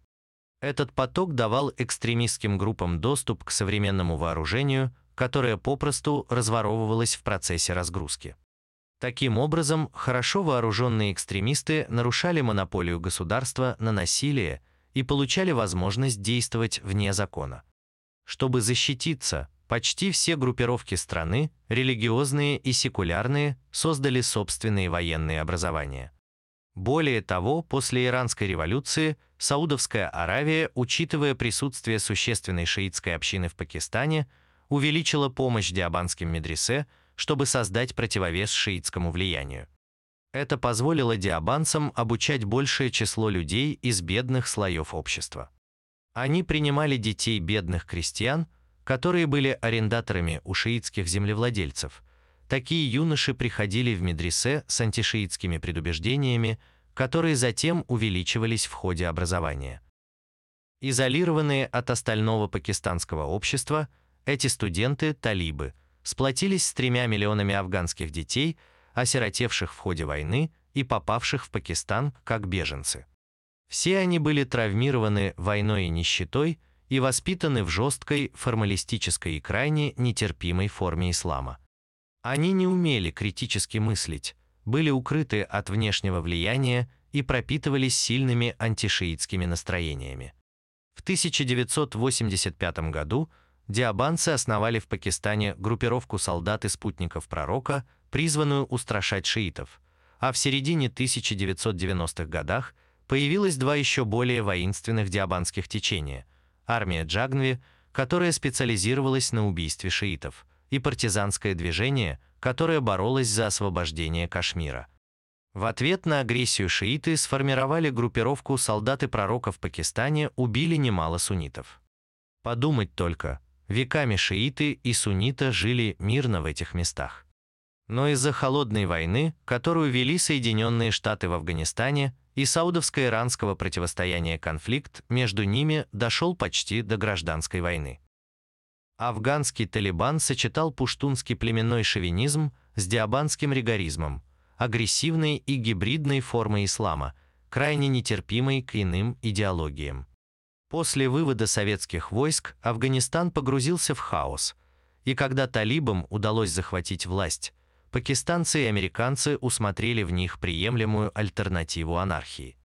Speaker 1: Этот поток давал экстремистским группам доступ к современному вооружению, которое попросту разворовывалось в процессе разгрузки. Таким образом, хорошо вооруженные экстремисты нарушали монополию государства на насилие и получали возможность действовать вне закона. Чтобы защититься, почти все группировки страны, религиозные и секулярные, создали собственные военные образования. Более того, после Иранской революции Саудовская Аравия, учитывая присутствие существенной шиитской общины в Пакистане, увеличила помощь диабанским медресе, чтобы создать противовес шиитскому влиянию. Это позволило диабанцам обучать большее число людей из бедных слоев общества. Они принимали детей бедных крестьян, которые были арендаторами у шиитских землевладельцев. Такие юноши приходили в медресе с антишиитскими предубеждениями, которые затем увеличивались в ходе образования. Изолированные от остального пакистанского общества, эти студенты, талибы, сплотились с тремя миллионами афганских детей – осиротевших в ходе войны и попавших в Пакистан как беженцы. Все они были травмированы войной и нищетой и воспитаны в жесткой, формалистической и крайне нетерпимой форме ислама. Они не умели критически мыслить, были укрыты от внешнего влияния и пропитывались сильными антишиитскими настроениями. В 1985 году диабанцы основали в Пакистане группировку солдат и спутников пророка – призванную устрашать шиитов, а в середине 1990-х годах появилось два еще более воинственных диабанских течения – армия Джагнви, которая специализировалась на убийстве шиитов, и партизанское движение, которое боролось за освобождение Кашмира. В ответ на агрессию шииты сформировали группировку солдаты пророка в Пакистане, убили немало суннитов. Подумать только, веками шииты и сунниты жили мирно в этих местах но из-за холодной войны, которую вели Соединенные Штаты в Афганистане, и саудовско-иранского противостояния конфликт между ними дошел почти до гражданской войны. Афганский Талибан сочетал пуштунский племенной шовинизм с диабанским ригоризмом, агрессивной и гибридной формой ислама, крайне нетерпимой к иным идеологиям. После вывода советских войск Афганистан погрузился в хаос, и когда талибам удалось захватить власть, пакистанцы и американцы усмотрели в них приемлемую альтернативу анархии.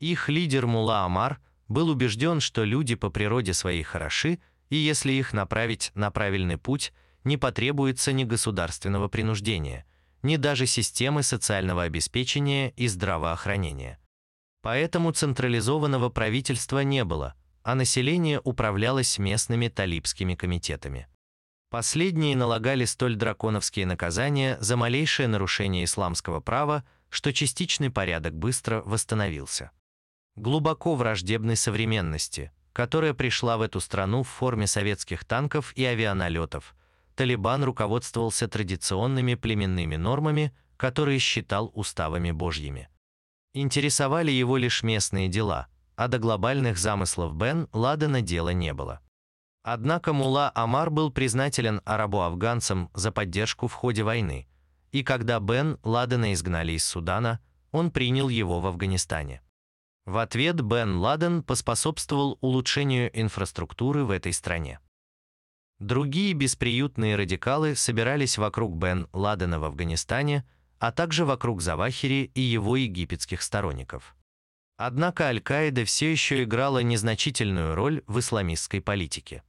Speaker 1: Их лидер Мула Амар был убежден, что люди по природе своей хороши, и если их направить на правильный путь, не потребуется ни государственного принуждения, ни даже системы социального обеспечения и здравоохранения. Поэтому централизованного правительства не было, а население управлялось местными талибскими комитетами. Последние налагали столь драконовские наказания за малейшее нарушение исламского права, что частичный порядок быстро восстановился. Глубоко враждебной современности, которая пришла в эту страну в форме советских танков и авианалетов, Талибан руководствовался традиционными племенными нормами, которые считал уставами божьими. Интересовали его лишь местные дела, а до глобальных замыслов Бен Ладена дела не было. Однако Мула Амар был признателен арабо-афганцам за поддержку в ходе войны, и когда Бен Ладена изгнали из Судана, он принял его в Афганистане. В ответ Бен Ладен поспособствовал улучшению инфраструктуры в этой стране. Другие бесприютные радикалы собирались вокруг Бен Ладена в Афганистане, а также вокруг Завахири и его египетских сторонников. Однако Аль-Каида все еще играла незначительную роль в исламистской политике.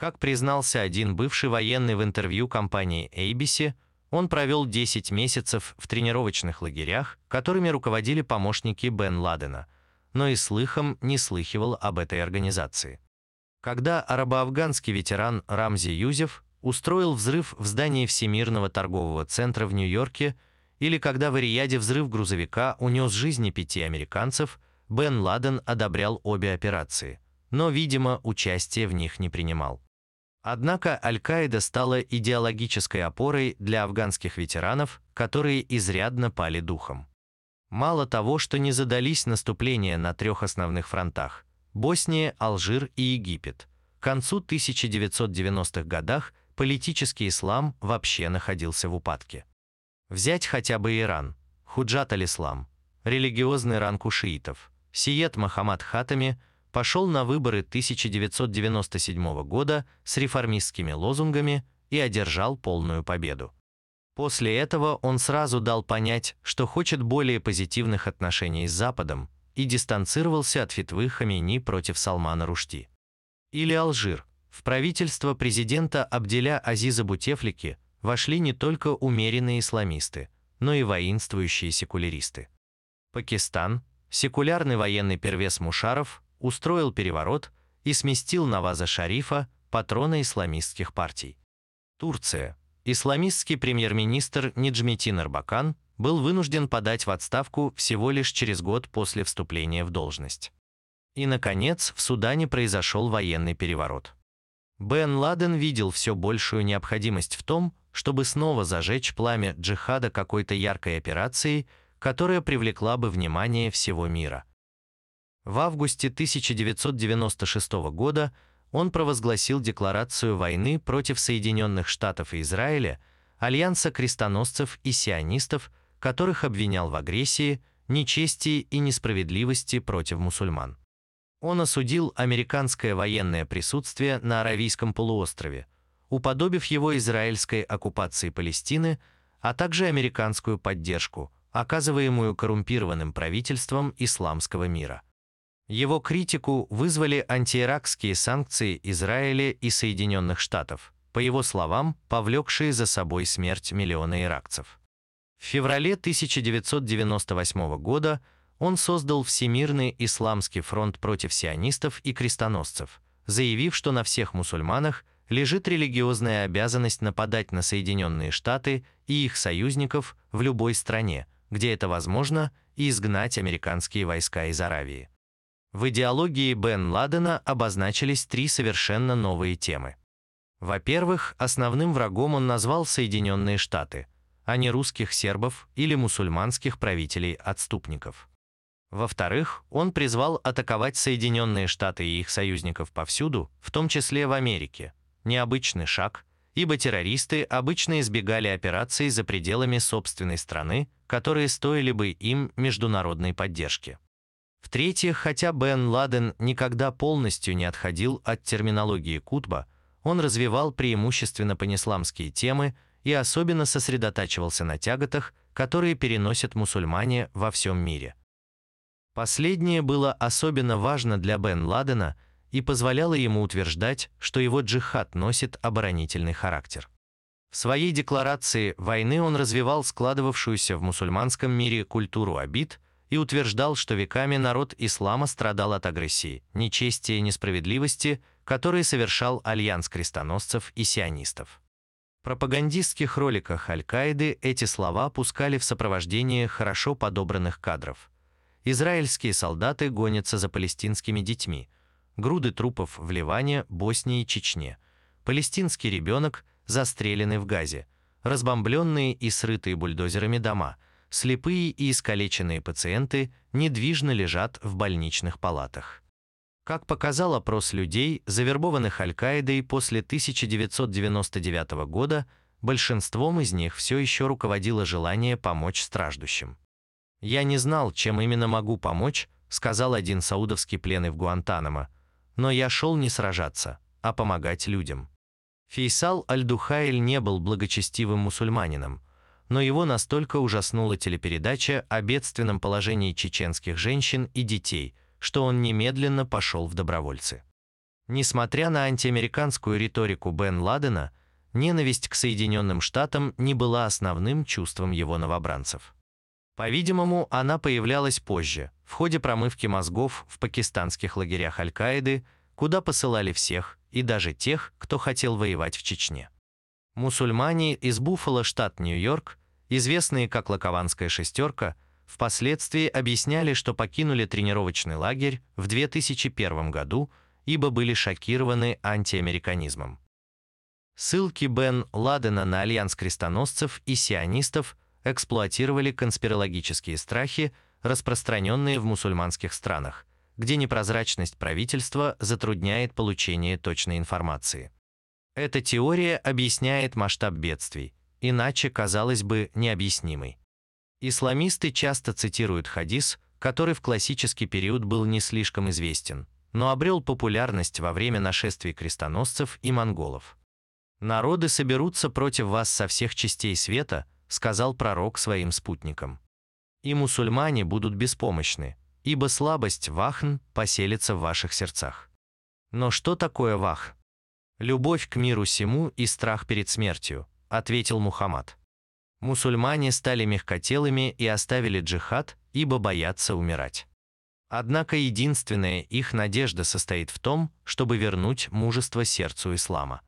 Speaker 1: Как признался один бывший военный в интервью компании ABC, он провел 10 месяцев в тренировочных лагерях, которыми руководили помощники Бен Ладена, но и слыхом не слыхивал об этой организации. Когда арабо-афганский ветеран Рамзи Юзеф устроил взрыв в здании Всемирного торгового центра в Нью-Йорке, или когда в Рияде взрыв грузовика унес жизни пяти американцев, Бен Ладен одобрял обе операции, но, видимо, участие в них не принимал. Однако Аль-Каида стала идеологической опорой для афганских ветеранов, которые изрядно пали духом. Мало того, что не задались наступления на трех основных фронтах – Босния, Алжир и Египет. К концу 1990-х годах политический ислам вообще находился в упадке. Взять хотя бы Иран, Худжат аль-Ислам, религиозный ранг у шиитов, Сиет Махамад Хатами – пошел на выборы 1997 года с реформистскими лозунгами и одержал полную победу. После этого он сразу дал понять, что хочет более позитивных отношений с Западом и дистанцировался от фитвы Хамини против Салмана Рушти. Или Алжир. В правительство президента Абделя Азиза Бутефлики вошли не только умеренные исламисты, но и воинствующие секуляристы. Пакистан, секулярный военный первес Мушаров устроил переворот и сместил Наваза Шарифа, патрона исламистских партий. Турция. Исламистский премьер-министр Ниджметин Эрбакан был вынужден подать в отставку всего лишь через год после вступления в должность. И, наконец, в Судане произошел военный переворот. Бен Ладен видел все большую необходимость в том, чтобы снова зажечь пламя джихада какой-то яркой операцией, которая привлекла бы внимание всего мира. В августе 1996 года он провозгласил декларацию войны против Соединенных Штатов и Израиля, альянса крестоносцев и сионистов, которых обвинял в агрессии, нечестии и несправедливости против мусульман. Он осудил американское военное присутствие на Аравийском полуострове, уподобив его израильской оккупации Палестины, а также американскую поддержку, оказываемую коррумпированным правительством исламского мира. Его критику вызвали антииракские санкции Израиля и Соединенных Штатов, по его словам, повлекшие за собой смерть миллиона иракцев. В феврале 1998 года он создал Всемирный исламский фронт против сионистов и крестоносцев, заявив, что на всех мусульманах лежит религиозная обязанность нападать на Соединенные Штаты и их союзников в любой стране, где это возможно, и изгнать американские войска из Аравии. В идеологии Бен Ладена обозначились три совершенно новые темы. Во-первых, основным врагом он назвал Соединенные Штаты, а не русских сербов или мусульманских правителей-отступников. Во-вторых, он призвал атаковать Соединенные Штаты и их союзников повсюду, в том числе в Америке. Необычный шаг, ибо террористы обычно избегали операций за пределами собственной страны, которые стоили бы им международной поддержки. В-третьих, хотя Бен Ладен никогда полностью не отходил от терминологии Кутба, он развивал преимущественно панисламские темы и особенно сосредотачивался на тяготах, которые переносят мусульмане во всем мире. Последнее было особенно важно для Бен Ладена и позволяло ему утверждать, что его джихад носит оборонительный характер. В своей декларации войны он развивал складывавшуюся в мусульманском мире культуру обид – и утверждал, что веками народ ислама страдал от агрессии, нечестия и несправедливости, которые совершал альянс крестоносцев и сионистов. В пропагандистских роликах Аль-Каиды эти слова пускали в сопровождении хорошо подобранных кадров. Израильские солдаты гонятся за палестинскими детьми. Груды трупов в Ливане, Боснии и Чечне. Палестинский ребенок застреленный в Газе. Разбомбленные и срытые бульдозерами дома. Слепые и искалеченные пациенты недвижно лежат в больничных палатах. Как показал опрос людей, завербованных Аль-Каидой после 1999 года, большинством из них все еще руководило желание помочь страждущим. «Я не знал, чем именно могу помочь», сказал один саудовский пленный в Гуантанамо, «но я шел не сражаться, а помогать людям». Фейсал Аль-Духайль не был благочестивым мусульманином, но его настолько ужаснула телепередача о бедственном положении чеченских женщин и детей – что он немедленно пошел в добровольцы. Несмотря на антиамериканскую риторику Бен Ладена, ненависть к Соединенным Штатам не была основным чувством его новобранцев. По-видимому, она появлялась позже, в ходе промывки мозгов в пакистанских лагерях Аль-Каиды, куда посылали всех, и даже тех, кто хотел воевать в Чечне. Мусульмане из Буффало, штат Нью-Йорк, известные как Лакованская шестерка, Впоследствии объясняли, что покинули тренировочный лагерь в 2001 году, ибо были шокированы антиамериканизмом. Ссылки Бен Ладена на альянс крестоносцев и сионистов эксплуатировали конспирологические страхи, распространенные в мусульманских странах, где непрозрачность правительства затрудняет получение точной информации. Эта теория объясняет масштаб бедствий, иначе казалось бы необъяснимой. Исламисты часто цитируют хадис, который в классический период был не слишком известен, но обрел популярность во время нашествий крестоносцев и монголов. «Народы соберутся против вас со всех частей света», сказал пророк своим спутникам. «И мусульмане будут беспомощны, ибо слабость вахн поселится в ваших сердцах». Но что такое вах? Любовь к миру сему и страх перед смертью, ответил Мухаммад. Мусульмане стали мягкотелыми и оставили джихад, ибо боятся умирать. Однако единственная их надежда состоит в том, чтобы вернуть мужество сердцу ислама.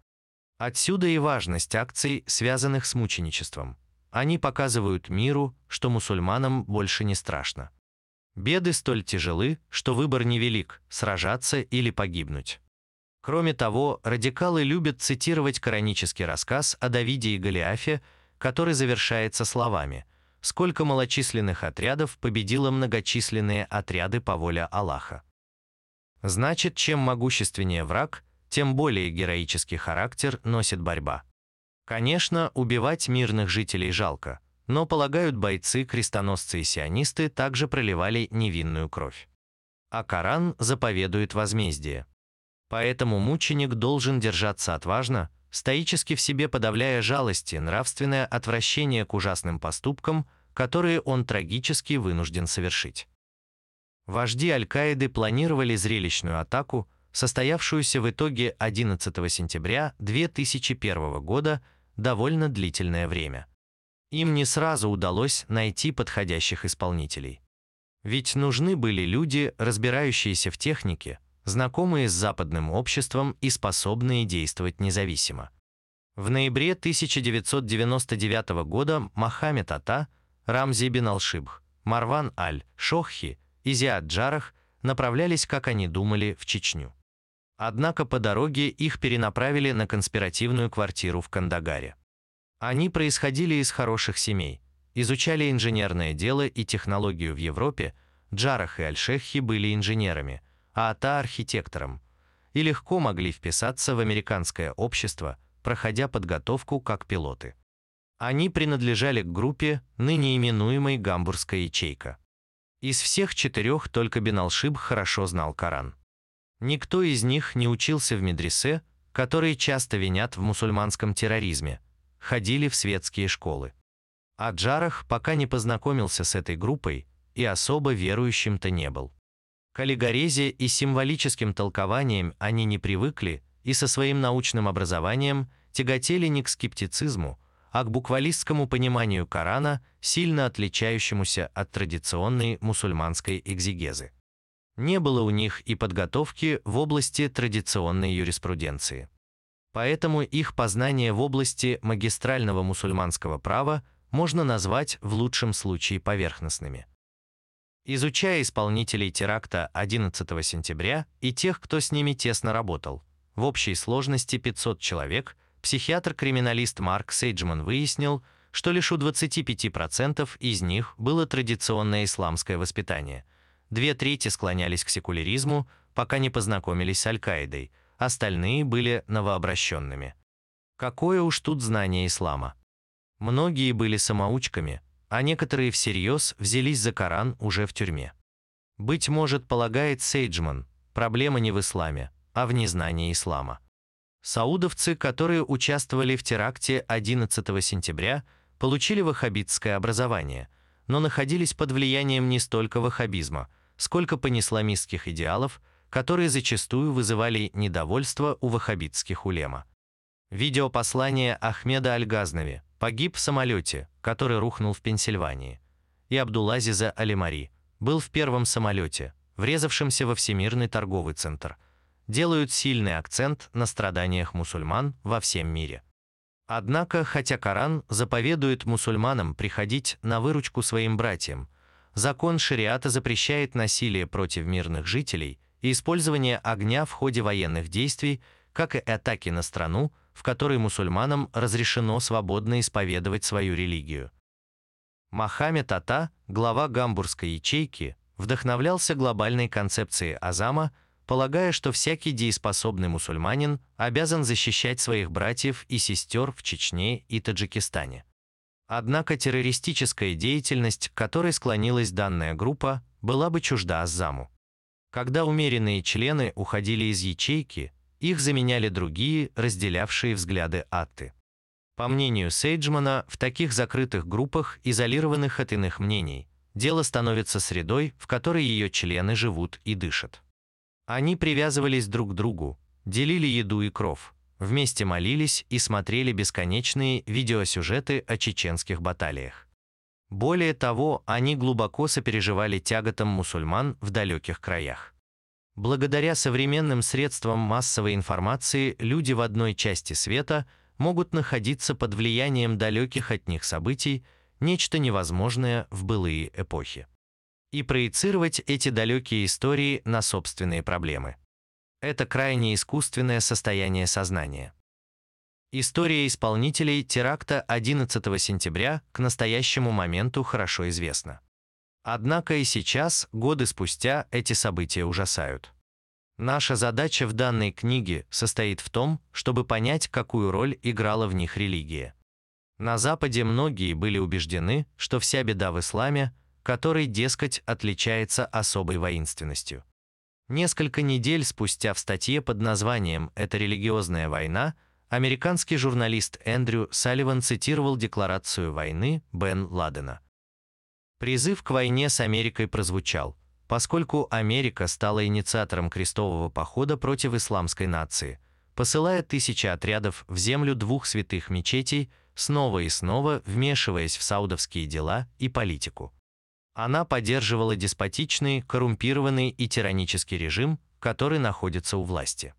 Speaker 1: Отсюда и важность акций, связанных с мученичеством. Они показывают миру, что мусульманам больше не страшно. Беды столь тяжелы, что выбор невелик – сражаться или погибнуть. Кроме того, радикалы любят цитировать коранический рассказ о Давиде и Голиафе, который завершается словами «Сколько малочисленных отрядов победило многочисленные отряды по воле Аллаха». Значит, чем могущественнее враг, тем более героический характер носит борьба. Конечно, убивать мирных жителей жалко, но, полагают бойцы, крестоносцы и сионисты также проливали невинную кровь. А Коран заповедует возмездие. Поэтому мученик должен держаться отважно, стоически в себе подавляя жалости, нравственное отвращение к ужасным поступкам, которые он трагически вынужден совершить. Вожди Аль-Каиды планировали зрелищную атаку, состоявшуюся в итоге 11 сентября 2001 года, довольно длительное время. Им не сразу удалось найти подходящих исполнителей. Ведь нужны были люди, разбирающиеся в технике, знакомые с западным обществом и способные действовать независимо. В ноябре 1999 года Мохаммед Ата, Рамзи бин Алшибх, Марван Аль-Шоххи и Зиад Джарах направлялись, как они думали, в Чечню. Однако по дороге их перенаправили на конспиративную квартиру в Кандагаре. Они происходили из хороших семей, изучали инженерное дело и технологию в Европе, Джарах и Аль-Шеххи были инженерами – а та архитектором, и легко могли вписаться в американское общество, проходя подготовку как пилоты. Они принадлежали к группе, ныне именуемой «Гамбургская ячейка». Из всех четырех только Беналшиб хорошо знал Коран. Никто из них не учился в медресе, которые часто винят в мусульманском терроризме, ходили в светские школы. А Джарах пока не познакомился с этой группой и особо верующим-то не был. К аллегорезе и символическим толкованиям они не привыкли и со своим научным образованием тяготели не к скептицизму, а к буквалистскому пониманию Корана, сильно отличающемуся от традиционной мусульманской экзегезы. Не было у них и подготовки в области традиционной юриспруденции. Поэтому их познание в области магистрального мусульманского права можно назвать в лучшем случае поверхностными. Изучая исполнителей теракта 11 сентября и тех, кто с ними тесно работал, в общей сложности 500 человек, психиатр-криминалист Марк Сейджман выяснил, что лишь у 25% из них было традиционное исламское воспитание. Две трети склонялись к секуляризму, пока не познакомились с Аль-Каидой – остальные были новообращенными. Какое уж тут знание ислама. Многие были самоучками, а некоторые всерьез взялись за Коран уже в тюрьме. Быть может, полагает Сейджман, проблема не в исламе, а в незнании ислама. Саудовцы, которые участвовали в теракте 11 сентября, получили ваххабитское образование, но находились под влиянием не столько ваххабизма, сколько панисламистских идеалов – которые зачастую вызывали недовольство у ваххабитских улема. Видеопослание Ахмеда Аль-Газнави погиб в самолете, который рухнул в Пенсильвании, и Абдулазиза Алимари был в первом самолете, врезавшемся во Всемирный торговый центр, делают сильный акцент на страданиях мусульман во всем мире. Однако, хотя Коран заповедует мусульманам приходить на выручку своим братьям, закон шариата запрещает насилие против мирных жителей – и использование огня в ходе военных действий, как и атаки на страну, в которой мусульманам разрешено свободно исповедовать свою религию. Мохаммед Ата, глава гамбургской ячейки, вдохновлялся глобальной концепцией Азама, полагая, что всякий дееспособный мусульманин обязан защищать своих братьев и сестер в Чечне и Таджикистане. Однако террористическая деятельность, к которой склонилась данная группа, была бы чужда Азаму. Когда умеренные члены уходили из ячейки, их заменяли другие, разделявшие взгляды Атты. По мнению Сейджмана, в таких закрытых группах, изолированных от иных мнений, дело становится средой, в которой ее члены живут и дышат. Они привязывались друг к другу, делили еду и кров, вместе молились и смотрели бесконечные видеосюжеты о чеченских баталиях. Более того, они глубоко сопереживали тяготам мусульман в далеких краях. Благодаря современным средствам массовой информации люди в одной части света могут находиться под влиянием далеких от них событий, нечто невозможное в былые эпохи. И проецировать эти далекие истории на собственные проблемы. Это крайне искусственное состояние сознания. История исполнителей теракта 11 сентября к настоящему моменту хорошо известна. Однако и сейчас, годы спустя, эти события ужасают. Наша задача в данной книге состоит в том, чтобы понять, какую роль играла в них религия. На Западе многие были убеждены, что вся беда в исламе, который, дескать, отличается особой воинственностью. Несколько недель спустя в статье под названием «Это религиозная война» Американский журналист Эндрю Салливан цитировал декларацию войны Бен Ладена. Призыв к войне с Америкой прозвучал, поскольку Америка стала инициатором крестового похода против исламской нации, посылая тысячи отрядов в землю двух святых мечетей, снова и снова вмешиваясь в саудовские дела и политику. Она поддерживала деспотичный, коррумпированный и тиранический режим, который находится у власти.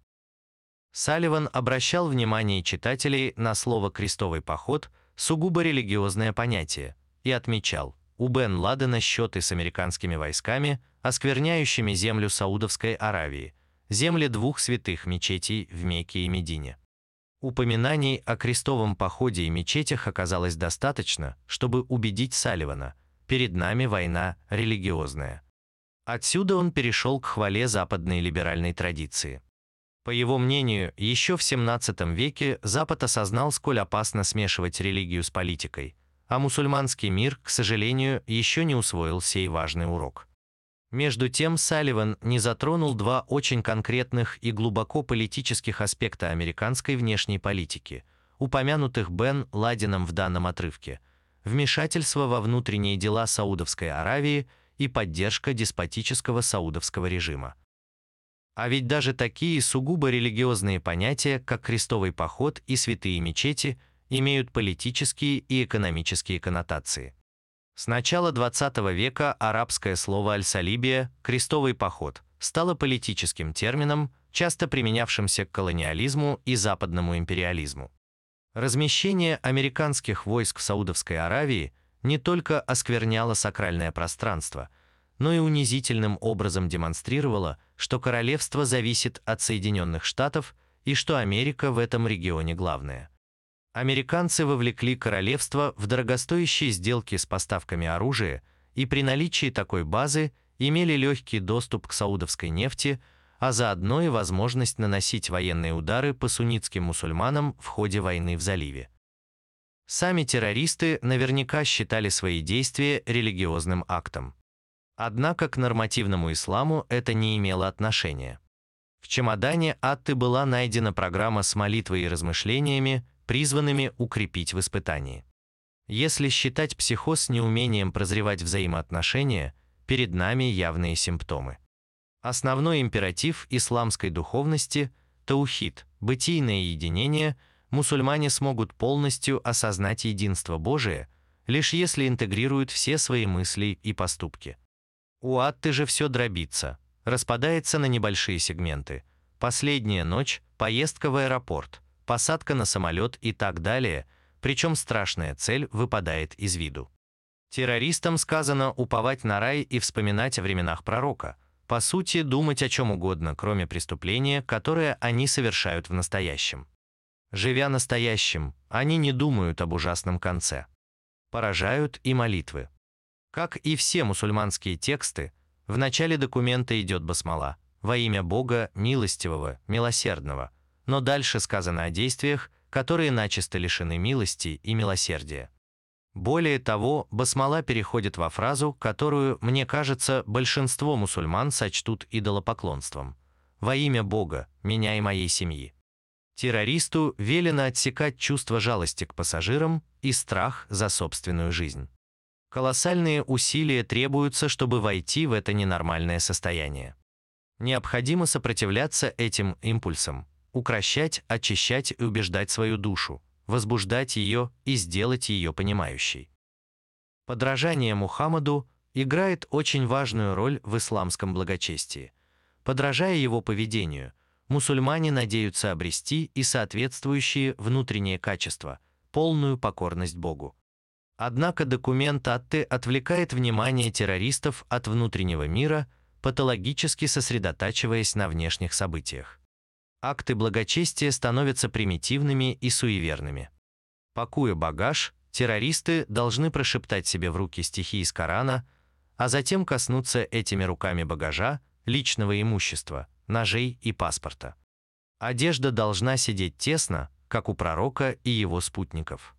Speaker 1: Салливан обращал внимание читателей на слово «крестовый поход» сугубо религиозное понятие и отмечал, у Бен Ладена счеты с американскими войсками, оскверняющими землю Саудовской Аравии, земли двух святых мечетей в Мекке и Медине. Упоминаний о крестовом походе и мечетях оказалось достаточно, чтобы убедить Салливана, перед нами война религиозная. Отсюда он перешел к хвале западной либеральной традиции. По его мнению, еще в XVII веке Запад осознал, сколь опасно смешивать религию с политикой, а мусульманский мир, к сожалению, еще не усвоил сей важный урок. Между тем Салливан не затронул два очень конкретных и глубоко политических аспекта американской внешней политики, упомянутых Бен Ладином в данном отрывке – вмешательство во внутренние дела Саудовской Аравии и поддержка деспотического саудовского режима. А ведь даже такие сугубо религиозные понятия, как крестовый поход и святые мечети, имеют политические и экономические коннотации. С начала XX века арабское слово «аль-салибия» – «крестовый поход» стало политическим термином, часто применявшимся к колониализму и западному империализму. Размещение американских войск в Саудовской Аравии не только оскверняло сакральное пространство, но и унизительным образом демонстрировало, что королевство зависит от Соединенных Штатов и что Америка в этом регионе главная. Американцы вовлекли королевство в дорогостоящие сделки с поставками оружия и при наличии такой базы имели легкий доступ к саудовской нефти, а заодно и возможность наносить военные удары по суннитским мусульманам в ходе войны в заливе. Сами террористы наверняка считали свои действия религиозным актом. Однако к нормативному исламу это не имело отношения. В чемодане Атты была найдена программа с молитвой и размышлениями, призванными укрепить в испытании. Если считать психоз неумением прозревать взаимоотношения, перед нами явные симптомы. Основной императив исламской духовности – таухид, бытийное единение – мусульмане смогут полностью осознать единство Божие, лишь если интегрируют все свои мысли и поступки. У Атты же все дробится, распадается на небольшие сегменты. Последняя ночь, поездка в аэропорт, посадка на самолет и так далее, причем страшная цель выпадает из виду. Террористам сказано уповать на рай и вспоминать о временах пророка, по сути, думать о чем угодно, кроме преступления, которое они совершают в настоящем. Живя настоящим, они не думают об ужасном конце. Поражают и молитвы. Как и все мусульманские тексты, в начале документа идет басмала «Во имя Бога милостивого, милосердного», но дальше сказано о действиях, которые начисто лишены милости и милосердия. Более того, басмала переходит во фразу, которую, мне кажется, большинство мусульман сочтут идолопоклонством. «Во имя Бога, меня и моей семьи». Террористу велено отсекать чувство жалости к пассажирам и страх за собственную жизнь. Колоссальные усилия требуются, чтобы войти в это ненормальное состояние. Необходимо сопротивляться этим импульсам, укращать, очищать и убеждать свою душу, возбуждать ее и сделать ее понимающей. Подражание Мухаммаду играет очень важную роль в исламском благочестии. Подражая его поведению, мусульмане надеются обрести и соответствующие внутренние качества, полную покорность Богу. Однако документ Атты отвлекает внимание террористов от внутреннего мира, патологически сосредотачиваясь на внешних событиях акты благочестия становятся примитивными и суеверными. Пакуя багаж, террористы должны прошептать себе в руки стихи из Корана, а затем коснуться этими руками багажа, личного имущества, ножей и паспорта. Одежда должна сидеть тесно, как у пророка и его спутников.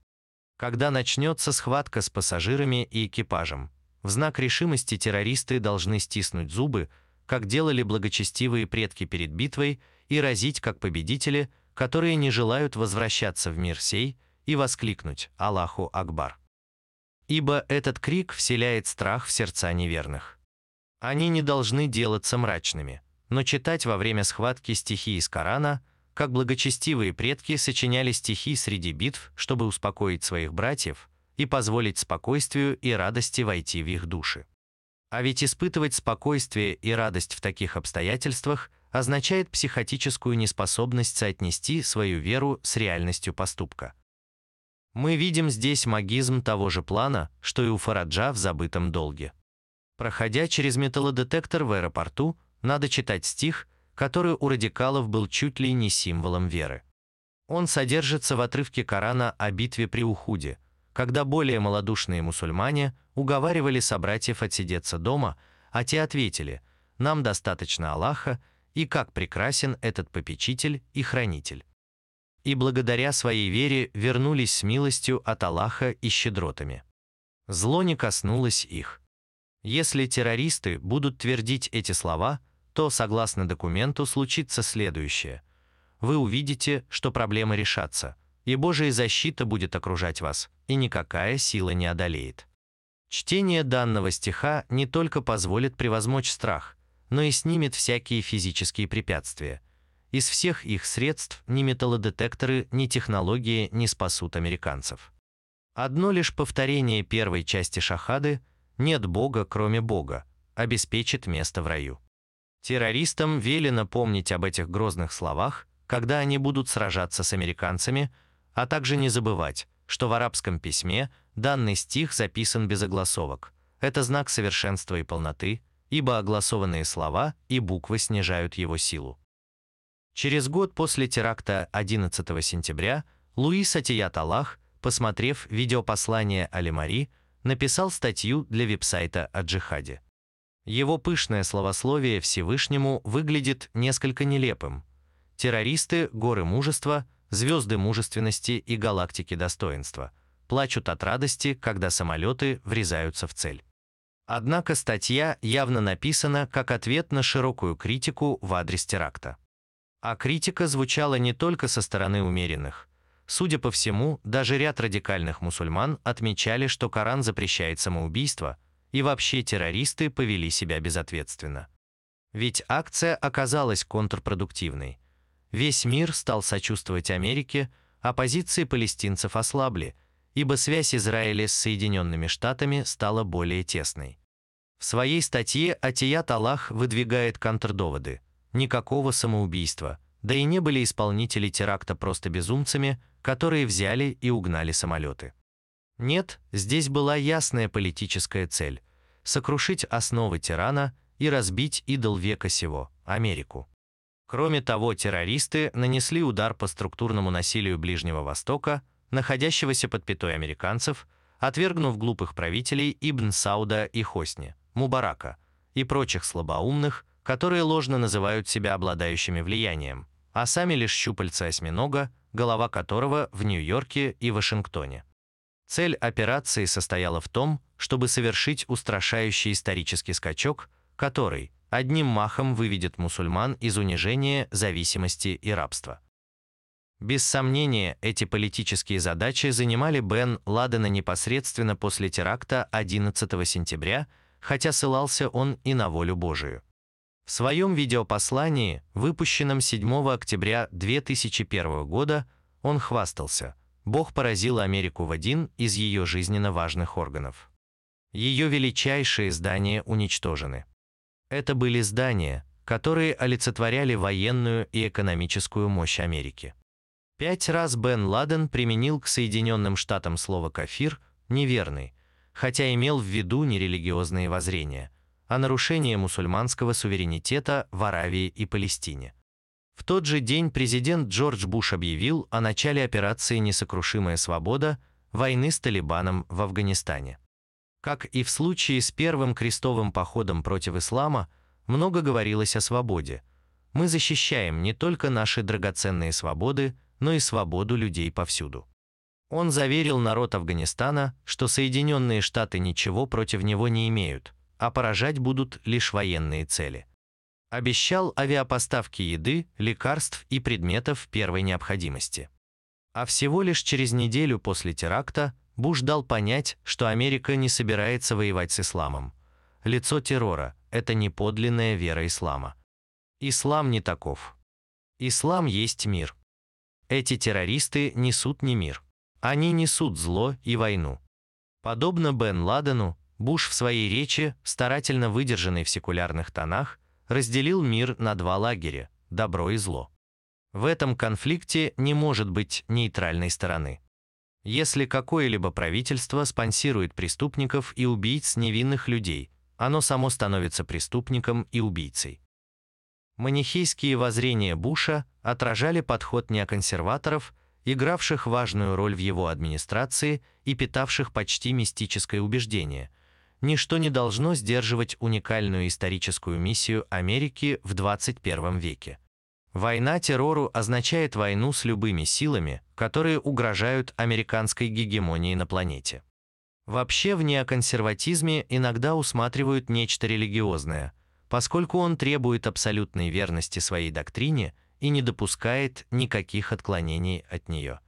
Speaker 1: Когда начнется схватка с пассажирами и экипажем, в знак решимости террористы должны стиснуть зубы, как делали благочестивые предки перед битвой, и разить как победители, которые не желают возвращаться в мир сей, и воскликнуть «Аллаху Акбар». Ибо этот крик вселяет страх в сердца неверных. Они не должны делаться мрачными, но читать во время схватки стихи из Корана, как благочестивые предки сочиняли стихи среди битв, чтобы успокоить своих братьев и позволить спокойствию и радости войти в их души. А ведь испытывать спокойствие и радость в таких обстоятельствах – означает психотическую неспособность соотнести свою веру с реальностью поступка. Мы видим здесь магизм того же плана, что и у Фараджа в забытом долге. Проходя через металлодетектор в аэропорту, надо читать стих, который у радикалов был чуть ли не символом веры. Он содержится в отрывке Корана о битве при Ухуде, когда более малодушные мусульмане уговаривали собратьев отсидеться дома, а те ответили «Нам достаточно Аллаха, и как прекрасен этот попечитель и хранитель. И благодаря своей вере вернулись с милостью от Аллаха и щедротами. Зло не коснулось их. Если террористы будут твердить эти слова, то, согласно документу, случится следующее. Вы увидите, что проблемы решатся, и Божья защита будет окружать вас, и никакая сила не одолеет. Чтение данного стиха не только позволит превозмочь страх – но и снимет всякие физические препятствия. Из всех их средств ни металлодетекторы, ни технологии не спасут американцев. Одно лишь повторение первой части шахады «Нет Бога, кроме Бога» обеспечит место в раю. Террористам велено помнить об этих грозных словах, когда они будут сражаться с американцами, а также не забывать, что в арабском письме данный стих записан без огласовок. Это знак совершенства и полноты, ибо огласованные слова и буквы снижают его силу. Через год после теракта 11 сентября Луис Атият Аллах, посмотрев видеопослание Али-Мари, написал статью для веб-сайта о джихаде. Его пышное словословие Всевышнему выглядит несколько нелепым. Террористы – горы мужества, звезды мужественности и галактики достоинства. Плачут от радости, когда самолеты врезаются в цель. Однако статья явно написана как ответ на широкую критику в адрес теракта. А критика звучала не только со стороны умеренных. Судя по всему, даже ряд радикальных мусульман отмечали, что Коран запрещает самоубийство, и вообще террористы повели себя безответственно. Ведь акция оказалась контрпродуктивной. Весь мир стал сочувствовать Америке, а позиции палестинцев ослабли, ибо связь Израиля с Соединенными Штатами стала более тесной. В своей статье Атият Аллах выдвигает контрдоводы – никакого самоубийства, да и не были исполнители теракта просто безумцами, которые взяли и угнали самолеты. Нет, здесь была ясная политическая цель – сокрушить основы тирана и разбить идол века сего – Америку. Кроме того, террористы нанесли удар по структурному насилию Ближнего Востока, находящегося под пятой американцев, отвергнув глупых правителей Ибн Сауда и Хосни, Мубарака и прочих слабоумных, которые ложно называют себя обладающими влиянием, а сами лишь щупальца осьминога, голова которого в Нью-Йорке и Вашингтоне. Цель операции состояла в том, чтобы совершить устрашающий исторический скачок, который одним махом выведет мусульман из унижения, зависимости и рабства. Без сомнения, эти политические задачи занимали Бен Ладена непосредственно после теракта 11 сентября, хотя ссылался он и на волю Божию. В своем видеопослании, выпущенном 7 октября 2001 года, он хвастался, Бог поразил Америку в один из ее жизненно важных органов. Ее величайшие здания уничтожены. Это были здания, которые олицетворяли военную и экономическую мощь Америки. Пять раз Бен Ладен применил к Соединенным Штатам слово «кафир» неверный, хотя имел в виду нерелигиозные воззрения – о нарушении мусульманского суверенитета в Аравии и Палестине. В тот же день президент Джордж Буш объявил о начале операции «Несокрушимая свобода» войны с Талибаном в Афганистане. Как и в случае с первым крестовым походом против ислама, много говорилось о свободе. Мы защищаем не только наши драгоценные свободы, но и свободу людей повсюду. Он заверил народ Афганистана, что Соединенные Штаты ничего против него не имеют, а поражать будут лишь военные цели. Обещал авиапоставки еды, лекарств и предметов первой необходимости. А всего лишь через неделю после теракта Буш дал понять, что Америка не собирается воевать с исламом. Лицо террора – это не подлинная вера ислама. Ислам не таков. Ислам есть мир. Эти террористы несут не мир. Они несут зло и войну. Подобно Бен Ладену, Буш в своей речи, старательно выдержанной в секулярных тонах, разделил мир на два лагеря – добро и зло. В этом конфликте не может быть нейтральной стороны. Если какое-либо правительство спонсирует преступников и убийц невинных людей, оно само становится преступником и убийцей. Манихейские воззрения Буша отражали подход неоконсерваторов, игравших важную роль в его администрации и питавших почти мистическое убеждение – ничто не должно сдерживать уникальную историческую миссию Америки в 21 веке. Война террору означает войну с любыми силами, которые угрожают американской гегемонии на планете. Вообще в неоконсерватизме иногда усматривают нечто религиозное, поскольку он требует абсолютной верности своей доктрине и не допускает никаких отклонений от нее.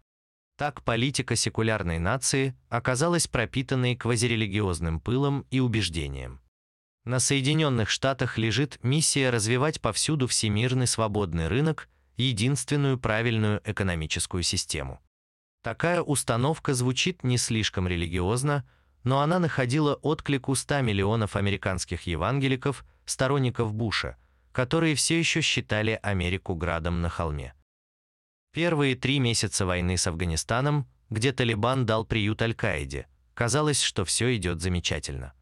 Speaker 1: Так политика секулярной нации оказалась пропитанной квазирелигиозным пылом и убеждением. На Соединенных Штатах лежит миссия развивать повсюду всемирный свободный рынок единственную правильную экономическую систему. Такая установка звучит не слишком религиозно, но она находила отклик у 100 миллионов американских евангеликов, сторонников Буша, которые все еще считали Америку градом на холме. Первые три месяца войны с Афганистаном, где Талибан дал приют Аль-Каиде, казалось, что все идет замечательно.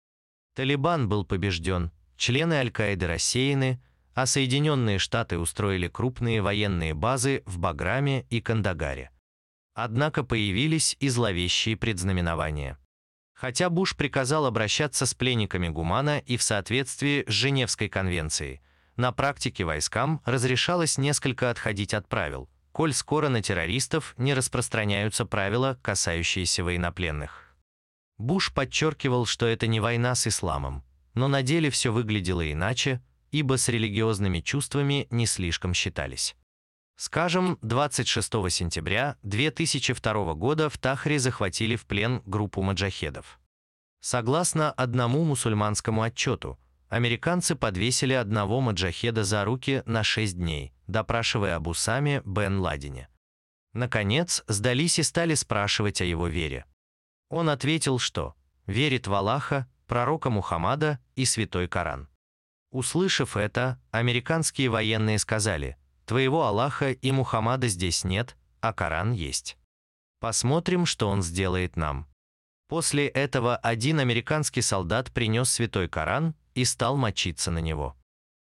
Speaker 1: Талибан был побежден, члены Аль-Каиды рассеяны, а Соединенные Штаты устроили крупные военные базы в Баграме и Кандагаре. Однако появились и зловещие предзнаменования. Хотя Буш приказал обращаться с пленниками Гумана и в соответствии с Женевской конвенцией, на практике войскам разрешалось несколько отходить от правил, коль скоро на террористов не распространяются правила, касающиеся военнопленных. Буш подчеркивал, что это не война с исламом, но на деле все выглядело иначе, ибо с религиозными чувствами не слишком считались. Скажем, 26 сентября 2002 года в Тахре захватили в плен группу маджахедов. Согласно одному мусульманскому отчету, американцы подвесили одного маджахеда за руки на 6 дней, допрашивая об Усаме Бен Ладине. Наконец, сдались и стали спрашивать о его вере. Он ответил, что верит в Аллаха, пророка Мухаммада и святой Коран. Услышав это, американские военные сказали, «Твоего Аллаха и Мухаммада здесь нет, а Коран есть. Посмотрим, что он сделает нам». После этого один американский солдат принес святой Коран и стал мочиться на него.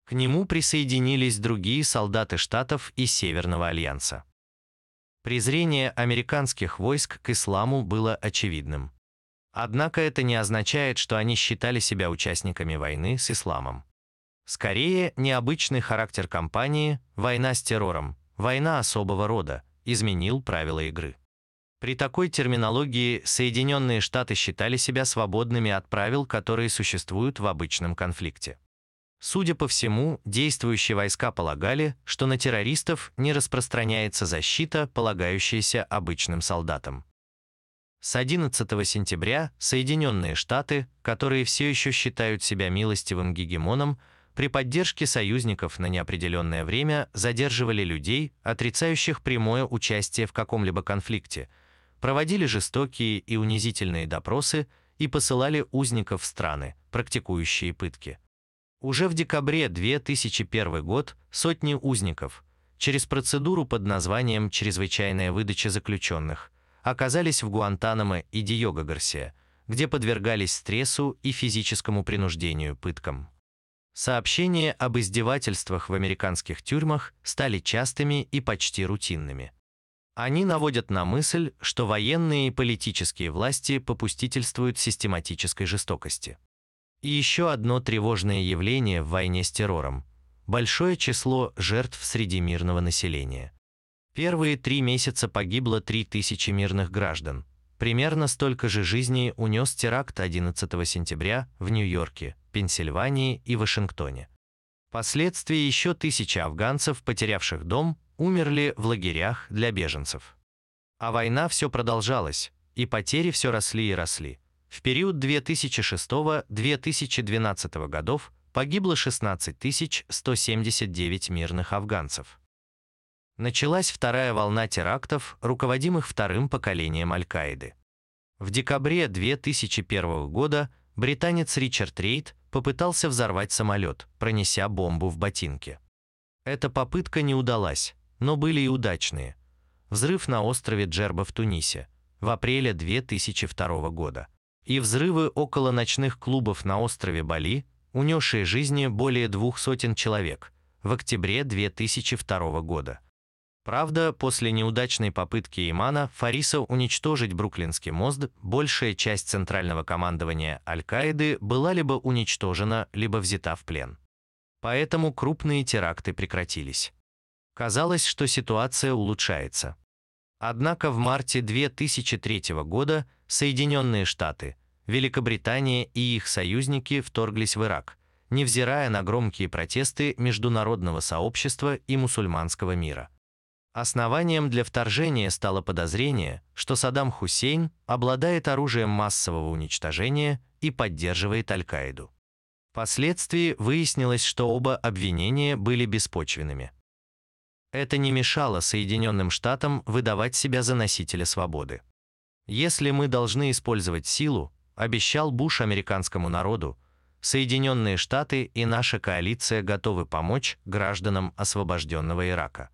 Speaker 1: К нему присоединились другие солдаты Штатов и Северного альянса. Презрение американских войск к исламу было очевидным. Однако это не означает, что они считали себя участниками войны с исламом. Скорее, необычный характер кампании, война с террором, война особого рода, изменил правила игры. При такой терминологии Соединенные Штаты считали себя свободными от правил, которые существуют в обычном конфликте. Судя по всему, действующие войска полагали, что на террористов не распространяется защита, полагающаяся обычным солдатам. С 11 сентября Соединенные Штаты, которые все еще считают себя милостивым гегемоном, при поддержке союзников на неопределенное время задерживали людей, отрицающих прямое участие в каком-либо конфликте, проводили жестокие и унизительные допросы и посылали узников в страны, практикующие пытки. Уже в декабре 2001 год сотни узников через процедуру под названием «Чрезвычайная выдача заключенных» оказались в Гуантанамо и Диого Гарсия, где подвергались стрессу и физическому принуждению пыткам. Сообщения об издевательствах в американских тюрьмах стали частыми и почти рутинными. Они наводят на мысль, что военные и политические власти попустительствуют систематической жестокости. И еще одно тревожное явление в войне с террором – большое число жертв среди мирного населения. Первые три месяца погибло 3000 мирных граждан. Примерно столько же жизней унес теракт 11 сентября в Нью-Йорке, Пенсильвании и Вашингтоне. Впоследствии еще тысячи афганцев, потерявших дом, умерли в лагерях для беженцев. А война все продолжалась, и потери все росли и росли. В период 2006-2012 годов погибло 16 179 мирных афганцев. Началась вторая волна терактов, руководимых вторым поколением Аль-Каиды. В декабре 2001 года британец Ричард Рейд попытался взорвать самолет, пронеся бомбу в ботинке. Эта попытка не удалась, но были и удачные. Взрыв на острове Джерба в Тунисе в апреле 2002 года и взрывы около ночных клубов на острове Бали, унесшие жизни более двух сотен человек, в октябре 2002 года. Правда, после неудачной попытки Имана Фариса уничтожить Бруклинский мост, большая часть центрального командования Аль-Каиды была либо уничтожена, либо взята в плен. Поэтому крупные теракты прекратились. Казалось, что ситуация улучшается. Однако в марте 2003 года Соединенные Штаты, Великобритания и их союзники вторглись в Ирак, невзирая на громкие протесты международного сообщества и мусульманского мира. Основанием для вторжения стало подозрение, что Саддам Хусейн обладает оружием массового уничтожения и поддерживает Аль-Каиду. Впоследствии выяснилось, что оба обвинения были беспочвенными. Это не мешало Соединенным Штатам выдавать себя за носителя свободы. Если мы должны использовать силу, обещал Буш американскому народу, Соединенные Штаты и наша коалиция готовы помочь гражданам освобожденного Ирака.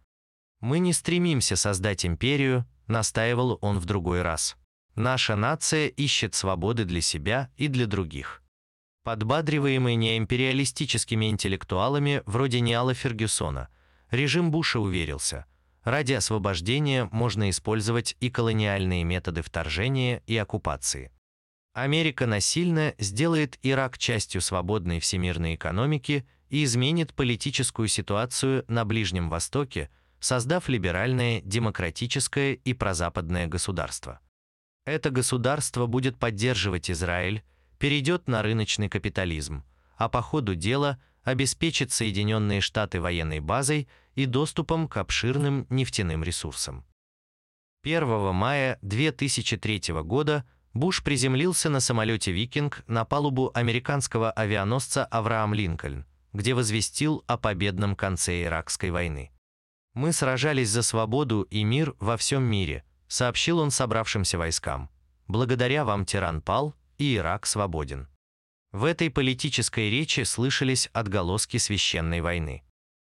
Speaker 1: Мы не стремимся создать империю, настаивал он в другой раз. Наша нация ищет свободы для себя и для других. Подбадриваемый неимпериалистическими интеллектуалами вроде Ниала Фергюсона, режим Буша уверился, ради освобождения можно использовать и колониальные методы вторжения и оккупации. Америка насильно сделает Ирак частью свободной всемирной экономики и изменит политическую ситуацию на Ближнем Востоке, создав либеральное, демократическое и прозападное государство. Это государство будет поддерживать Израиль, перейдет на рыночный капитализм, а по ходу дела обеспечит Соединенные Штаты военной базой и доступом к обширным нефтяным ресурсам. 1 мая 2003 года Буш приземлился на самолете «Викинг» на палубу американского авианосца «Авраам Линкольн», где возвестил о победном конце Иракской войны. «Мы сражались за свободу и мир во всем мире», сообщил он собравшимся войскам. «Благодаря вам тиран пал, и Ирак свободен». В этой политической речи слышались отголоски священной войны.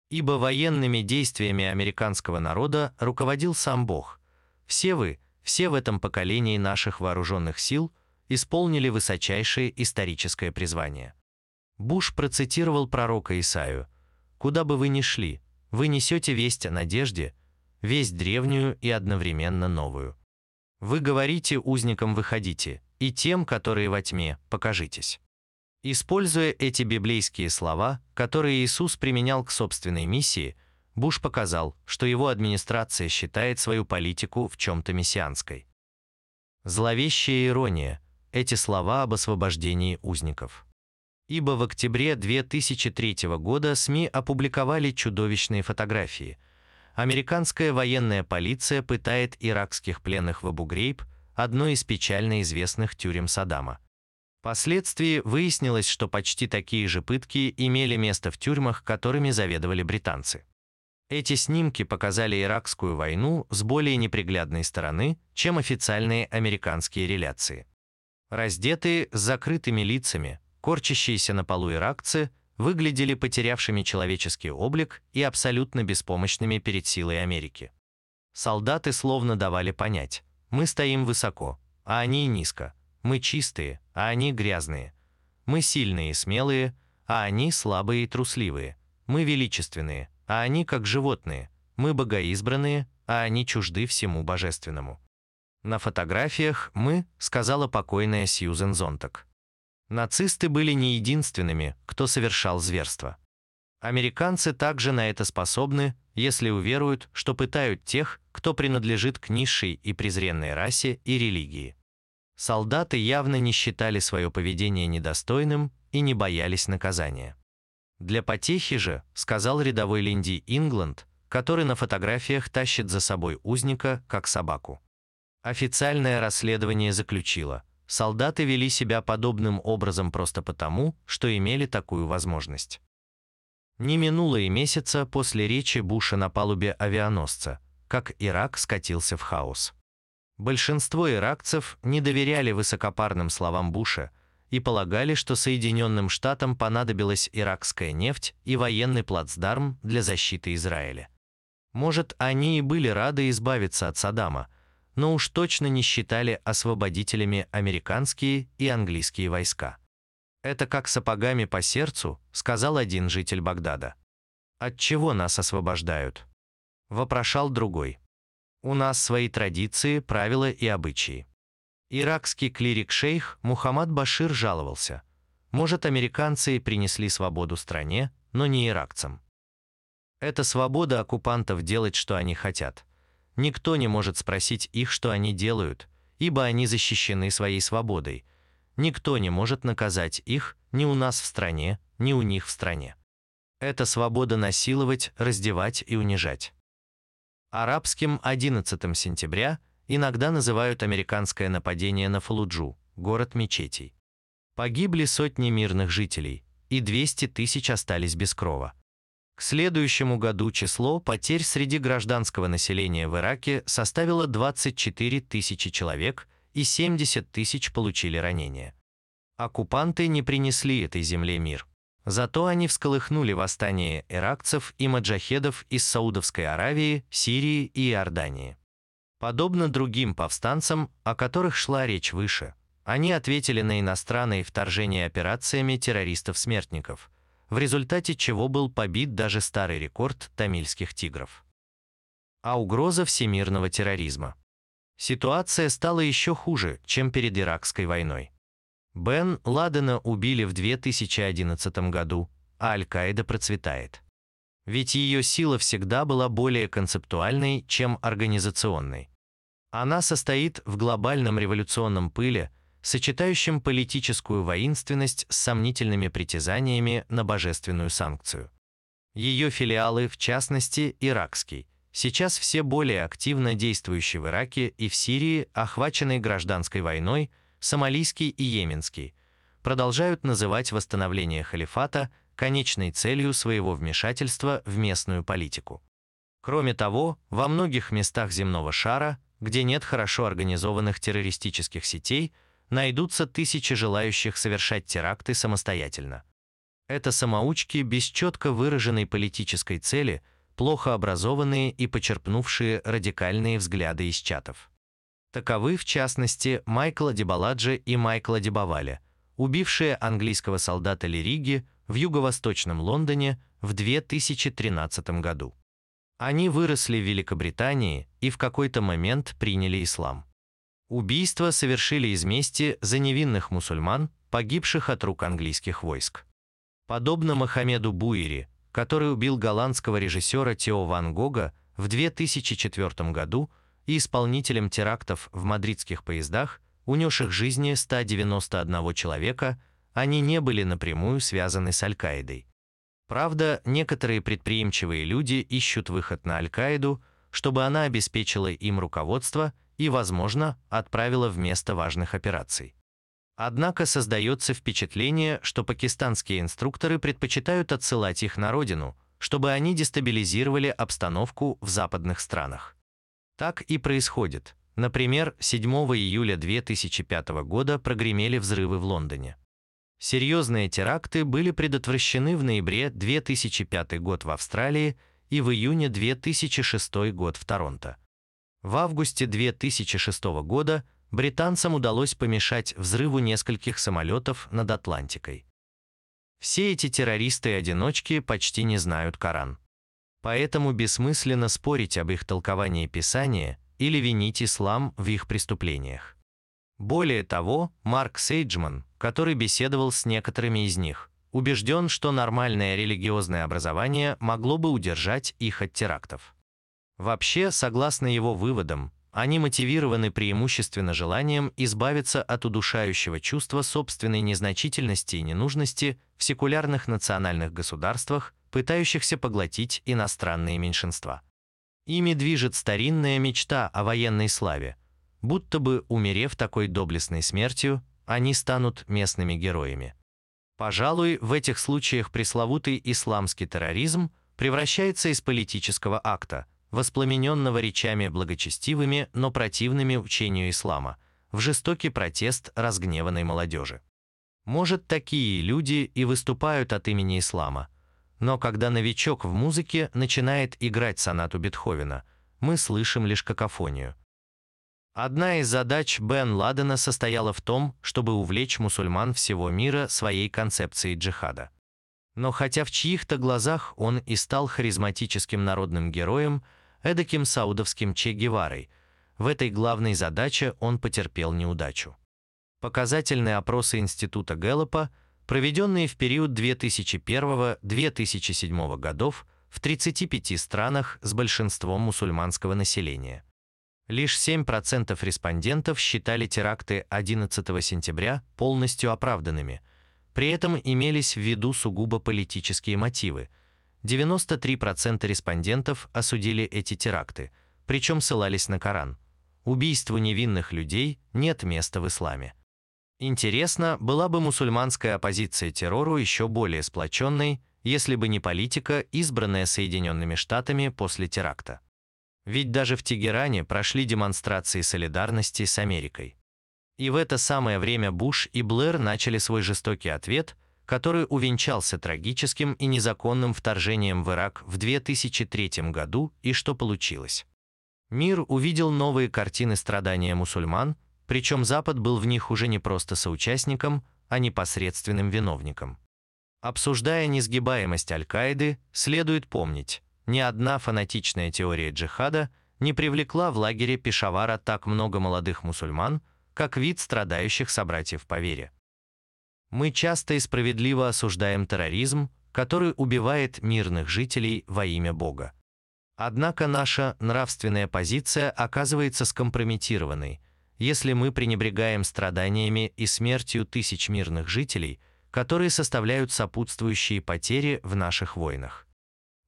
Speaker 1: Ибо военными действиями американского народа руководил сам Бог. Все вы, все в этом поколении наших вооруженных сил исполнили высочайшее историческое призвание. Буш процитировал пророка Исаию. «Куда бы вы ни шли, вы несете весть о надежде, весть древнюю и одновременно новую. Вы говорите узникам «выходите», и тем, которые во тьме, покажитесь». Используя эти библейские слова, которые Иисус применял к собственной миссии, Буш показал, что его администрация считает свою политику в чем-то мессианской. Зловещая ирония – эти слова об освобождении узников. Ибо в октябре 2003 года СМИ опубликовали чудовищные фотографии. Американская военная полиция пытает иракских пленных в Абу-Грейб, одной из печально известных тюрем Саддама. Впоследствии выяснилось, что почти такие же пытки имели место в тюрьмах, которыми заведовали британцы. Эти снимки показали Иракскую войну с более неприглядной стороны, чем официальные американские реляции. Раздетые, с закрытыми лицами, корчащиеся на полу иракцы выглядели потерявшими человеческий облик и абсолютно беспомощными перед силой Америки. Солдаты словно давали понять, мы стоим высоко, а они низко, мы чистые, а они грязные, мы сильные и смелые, а они слабые и трусливые, мы величественные, а они как животные, мы богоизбранные, а они чужды всему божественному. На фотографиях мы, сказала покойная Сьюзен Зонтак. Нацисты были не единственными, кто совершал зверство. Американцы также на это способны, если уверуют, что пытают тех, кто принадлежит к низшей и презренной расе и религии. Солдаты явно не считали свое поведение недостойным и не боялись наказания. Для потехи же, сказал рядовой Линди Ингланд, который на фотографиях тащит за собой узника, как собаку. Официальное расследование заключило, солдаты вели себя подобным образом просто потому, что имели такую возможность. Не минуло и месяца после речи Буша на палубе авианосца, как Ирак скатился в хаос. Большинство иракцев не доверяли высокопарным словам Буша – и полагали, что Соединенным Штатам понадобилась иракская нефть и военный плацдарм для защиты Израиля. Может, они и были рады избавиться от Саддама, но уж точно не считали освободителями американские и английские войска. «Это как сапогами по сердцу», — сказал один житель Багдада. «От чего нас освобождают?» — вопрошал другой. «У нас свои традиции, правила и обычаи». Иракский клирик-шейх Мухаммад Башир жаловался. Может, американцы принесли свободу стране, но не иракцам. Это свобода оккупантов делать, что они хотят. Никто не может спросить их, что они делают, ибо они защищены своей свободой. Никто не может наказать их ни у нас в стране, ни у них в стране. Это свобода насиловать, раздевать и унижать. Арабским 11 сентября – иногда называют американское нападение на Фалуджу, город мечетей. Погибли сотни мирных жителей, и 200 тысяч остались без крова. К следующему году число потерь среди гражданского населения в Ираке составило 24 тысячи человек и 70 тысяч получили ранения. Оккупанты не принесли этой земле мир. Зато они всколыхнули восстание иракцев и маджахедов из Саудовской Аравии, Сирии и Иордании. Подобно другим повстанцам, о которых шла речь выше, они ответили на иностранные вторжения операциями террористов-смертников, в результате чего был побит даже старый рекорд тамильских тигров. А угроза всемирного терроризма. Ситуация стала еще хуже, чем перед Иракской войной. Бен Ладена убили в 2011 году, а Аль-Каида процветает. Ведь ее сила всегда была более концептуальной, чем организационной. Она состоит в глобальном революционном пыле, сочетающем политическую воинственность с сомнительными притязаниями на божественную санкцию. Ее филиалы, в частности, иракский, сейчас все более активно действующие в Ираке и в Сирии, охваченной гражданской войной – сомалийский и йеменский, продолжают называть восстановление халифата конечной целью своего вмешательства в местную политику. Кроме того, во многих местах земного шара, где нет хорошо организованных террористических сетей, найдутся тысячи желающих совершать теракты самостоятельно. Это самоучки без четко выраженной политической цели, плохо образованные и почерпнувшие радикальные взгляды из чатов. Таковы, в частности, Майкла Дебаладжи и Майкла Дебаваля, убившие английского солдата Лериги в юго-восточном Лондоне в 2013 году. Они выросли в Великобритании и в какой-то момент приняли ислам. Убийство совершили из мести за невинных мусульман, погибших от рук английских войск. Подобно Мохаммеду Буири, который убил голландского режиссера Тео Ван Гога в 2004 году – и исполнителем терактов в мадридских поездах, унесших жизни 191 человека, они не были напрямую связаны с Аль-Каидой. Правда, некоторые предприимчивые люди ищут выход на Аль-Каиду, чтобы она обеспечила им руководство и, возможно, отправила в место важных операций. Однако создается впечатление, что пакистанские инструкторы предпочитают отсылать их на родину, чтобы они дестабилизировали обстановку в западных странах. Так и происходит. Например, 7 июля 2005 года прогремели взрывы в Лондоне. Серьезные теракты были предотвращены в ноябре 2005 год в Австралии и в июне 2006 год в Торонто. В августе 2006 года британцам удалось помешать взрыву нескольких самолетов над Атлантикой. Все эти террористы-одиночки почти не знают Коран. Поэтому бессмысленно спорить об их толковании Писания или винить ислам в их преступлениях. Более того, Марк Сейджман, который беседовал с некоторыми из них, убежден, что нормальное религиозное образование могло бы удержать их от терактов. Вообще, согласно его выводам, они мотивированы преимущественно желанием избавиться от удушающего чувства собственной незначительности и ненужности в секулярных национальных государствах пытающихся поглотить иностранные меньшинства. Ими движет старинная мечта о военной славе, будто бы, умерев такой доблестной смертью, они станут местными героями. Пожалуй, в этих случаях пресловутый исламский терроризм превращается из политического акта, воспламененного речами благочестивыми, но противными учению ислама, в жестокий протест разгневанной молодежи. Может, такие люди и выступают от имени ислама, но когда новичок в музыке начинает играть сонату Бетховена, мы слышим лишь какофонию. Одна из задач Бен Ладена состояла в том, чтобы увлечь мусульман всего мира своей концепцией джихада. Но хотя в чьих-то глазах он и стал харизматическим народным героем, эдаким саудовским Че Геварой, в этой главной задаче он потерпел неудачу. Показательные опросы Института Гэллопа – проведенные в период 2001-2007 годов в 35 странах с большинством мусульманского населения. Лишь 7% респондентов считали теракты 11 сентября полностью оправданными, при этом имелись в виду сугубо политические мотивы. 93% респондентов осудили эти теракты, причем ссылались на Коран. Убийству невинных людей нет места в исламе. Интересно, была бы мусульманская оппозиция террору еще более сплоченной, если бы не политика, избранная Соединенными Штатами после теракта. Ведь даже в Тегеране прошли демонстрации солидарности с Америкой. И в это самое время Буш и Блэр начали свой жестокий ответ, который увенчался трагическим и незаконным вторжением в Ирак в 2003 году, и что получилось. Мир увидел новые картины страдания мусульман, причем Запад был в них уже не просто соучастником, а непосредственным виновником. Обсуждая несгибаемость Аль-Каиды, следует помнить, ни одна фанатичная теория джихада не привлекла в лагере Пешавара так много молодых мусульман, как вид страдающих собратьев по вере. Мы часто и справедливо осуждаем терроризм, который убивает мирных жителей во имя Бога. Однако наша нравственная позиция оказывается скомпрометированной, если мы пренебрегаем страданиями и смертью тысяч мирных жителей – которые составляют сопутствующие потери в наших войнах.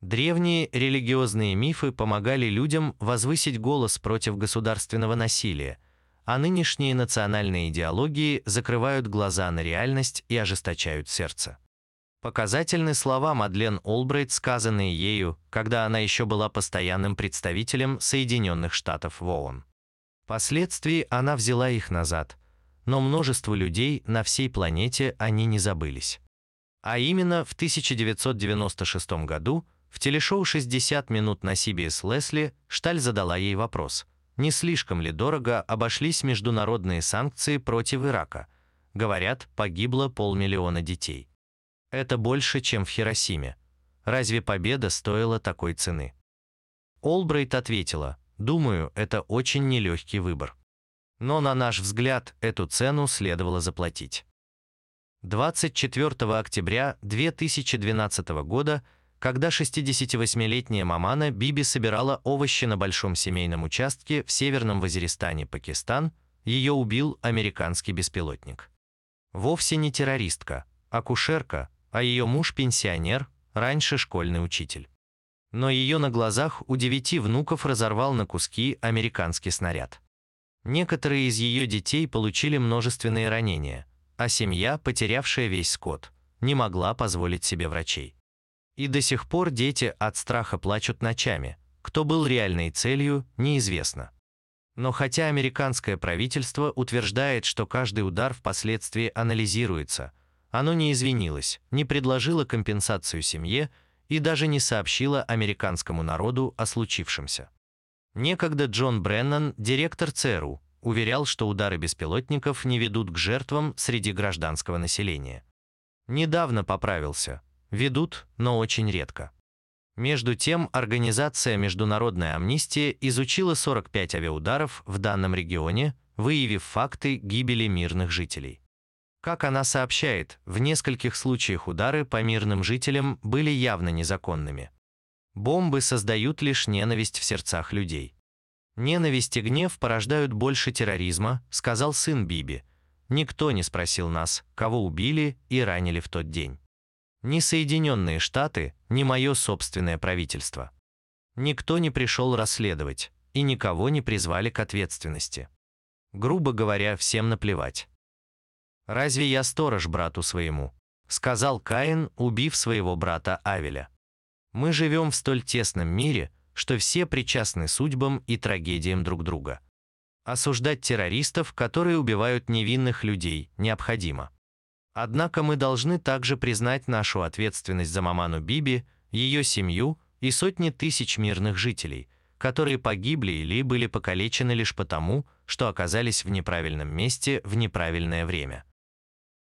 Speaker 1: Древние религиозные мифы помогали людям возвысить голос против государственного насилия, а нынешние национальные идеологии закрывают глаза на реальность и ожесточают сердце. Показательны слова Мадлен Олбрайт, сказанные ею, когда она еще была постоянным представителем Соединенных Штатов в ООН. Впоследствии она взяла их назад – но множество людей на всей планете они не забылись. А именно в 1996 году в телешоу «60 минут» на CBS Лесли Шталь задала ей вопрос, не слишком ли дорого обошлись международные санкции против Ирака. Говорят, погибло полмиллиона детей. Это больше, чем в Хиросиме. Разве победа стоила такой цены? Олбрайт ответила, думаю, это очень нелегкий выбор. Но, на наш взгляд, эту цену следовало заплатить. 24 октября 2012 года, когда 68-летняя Мамана Биби собирала овощи на большом семейном участке в северном Вазиристане, Пакистан, ее убил американский беспилотник. Вовсе не террористка, а кушерка, а ее муж пенсионер, раньше школьный учитель. Но ее на глазах у девяти внуков разорвал на куски американский снаряд. Некоторые из ее детей получили множественные ранения, а семья, потерявшая весь скот, не могла позволить себе врачей. И до сих пор дети от страха плачут ночами. Кто был реальной целью, неизвестно. Но хотя американское правительство утверждает, что каждый удар впоследствии анализируется, оно не извинилось, не предложило компенсацию семье и даже не сообщило американскому народу о случившемся. Некогда Джон Бреннан, директор ЦРУ, уверял, что удары беспилотников не ведут к жертвам среди гражданского населения. Недавно поправился. Ведут, но очень редко. Между тем, организация «Международная амнистия» изучила 45 авиаударов в данном регионе, выявив факты гибели мирных жителей. Как она сообщает, в нескольких случаях удары по мирным жителям были явно незаконными. Бомбы создают лишь ненависть в сердцах людей. «Ненависть и гнев порождают больше терроризма», — сказал сын Биби. «Никто не спросил нас, кого убили и ранили в тот день. Ни Соединенные Штаты, ни мое собственное правительство. Никто не пришел расследовать, и никого не призвали к ответственности. Грубо говоря, всем наплевать. «Разве я сторож брату своему?» — сказал Каин, убив своего брата Авеля. Мы живем в столь тесном мире, что все причастны судьбам и трагедиям друг друга. Осуждать террористов, которые убивают невинных людей, необходимо. Однако мы должны также признать нашу ответственность за Маману Биби, ее семью и сотни тысяч мирных жителей, которые погибли или были покалечены лишь потому, что оказались в неправильном месте в неправильное время.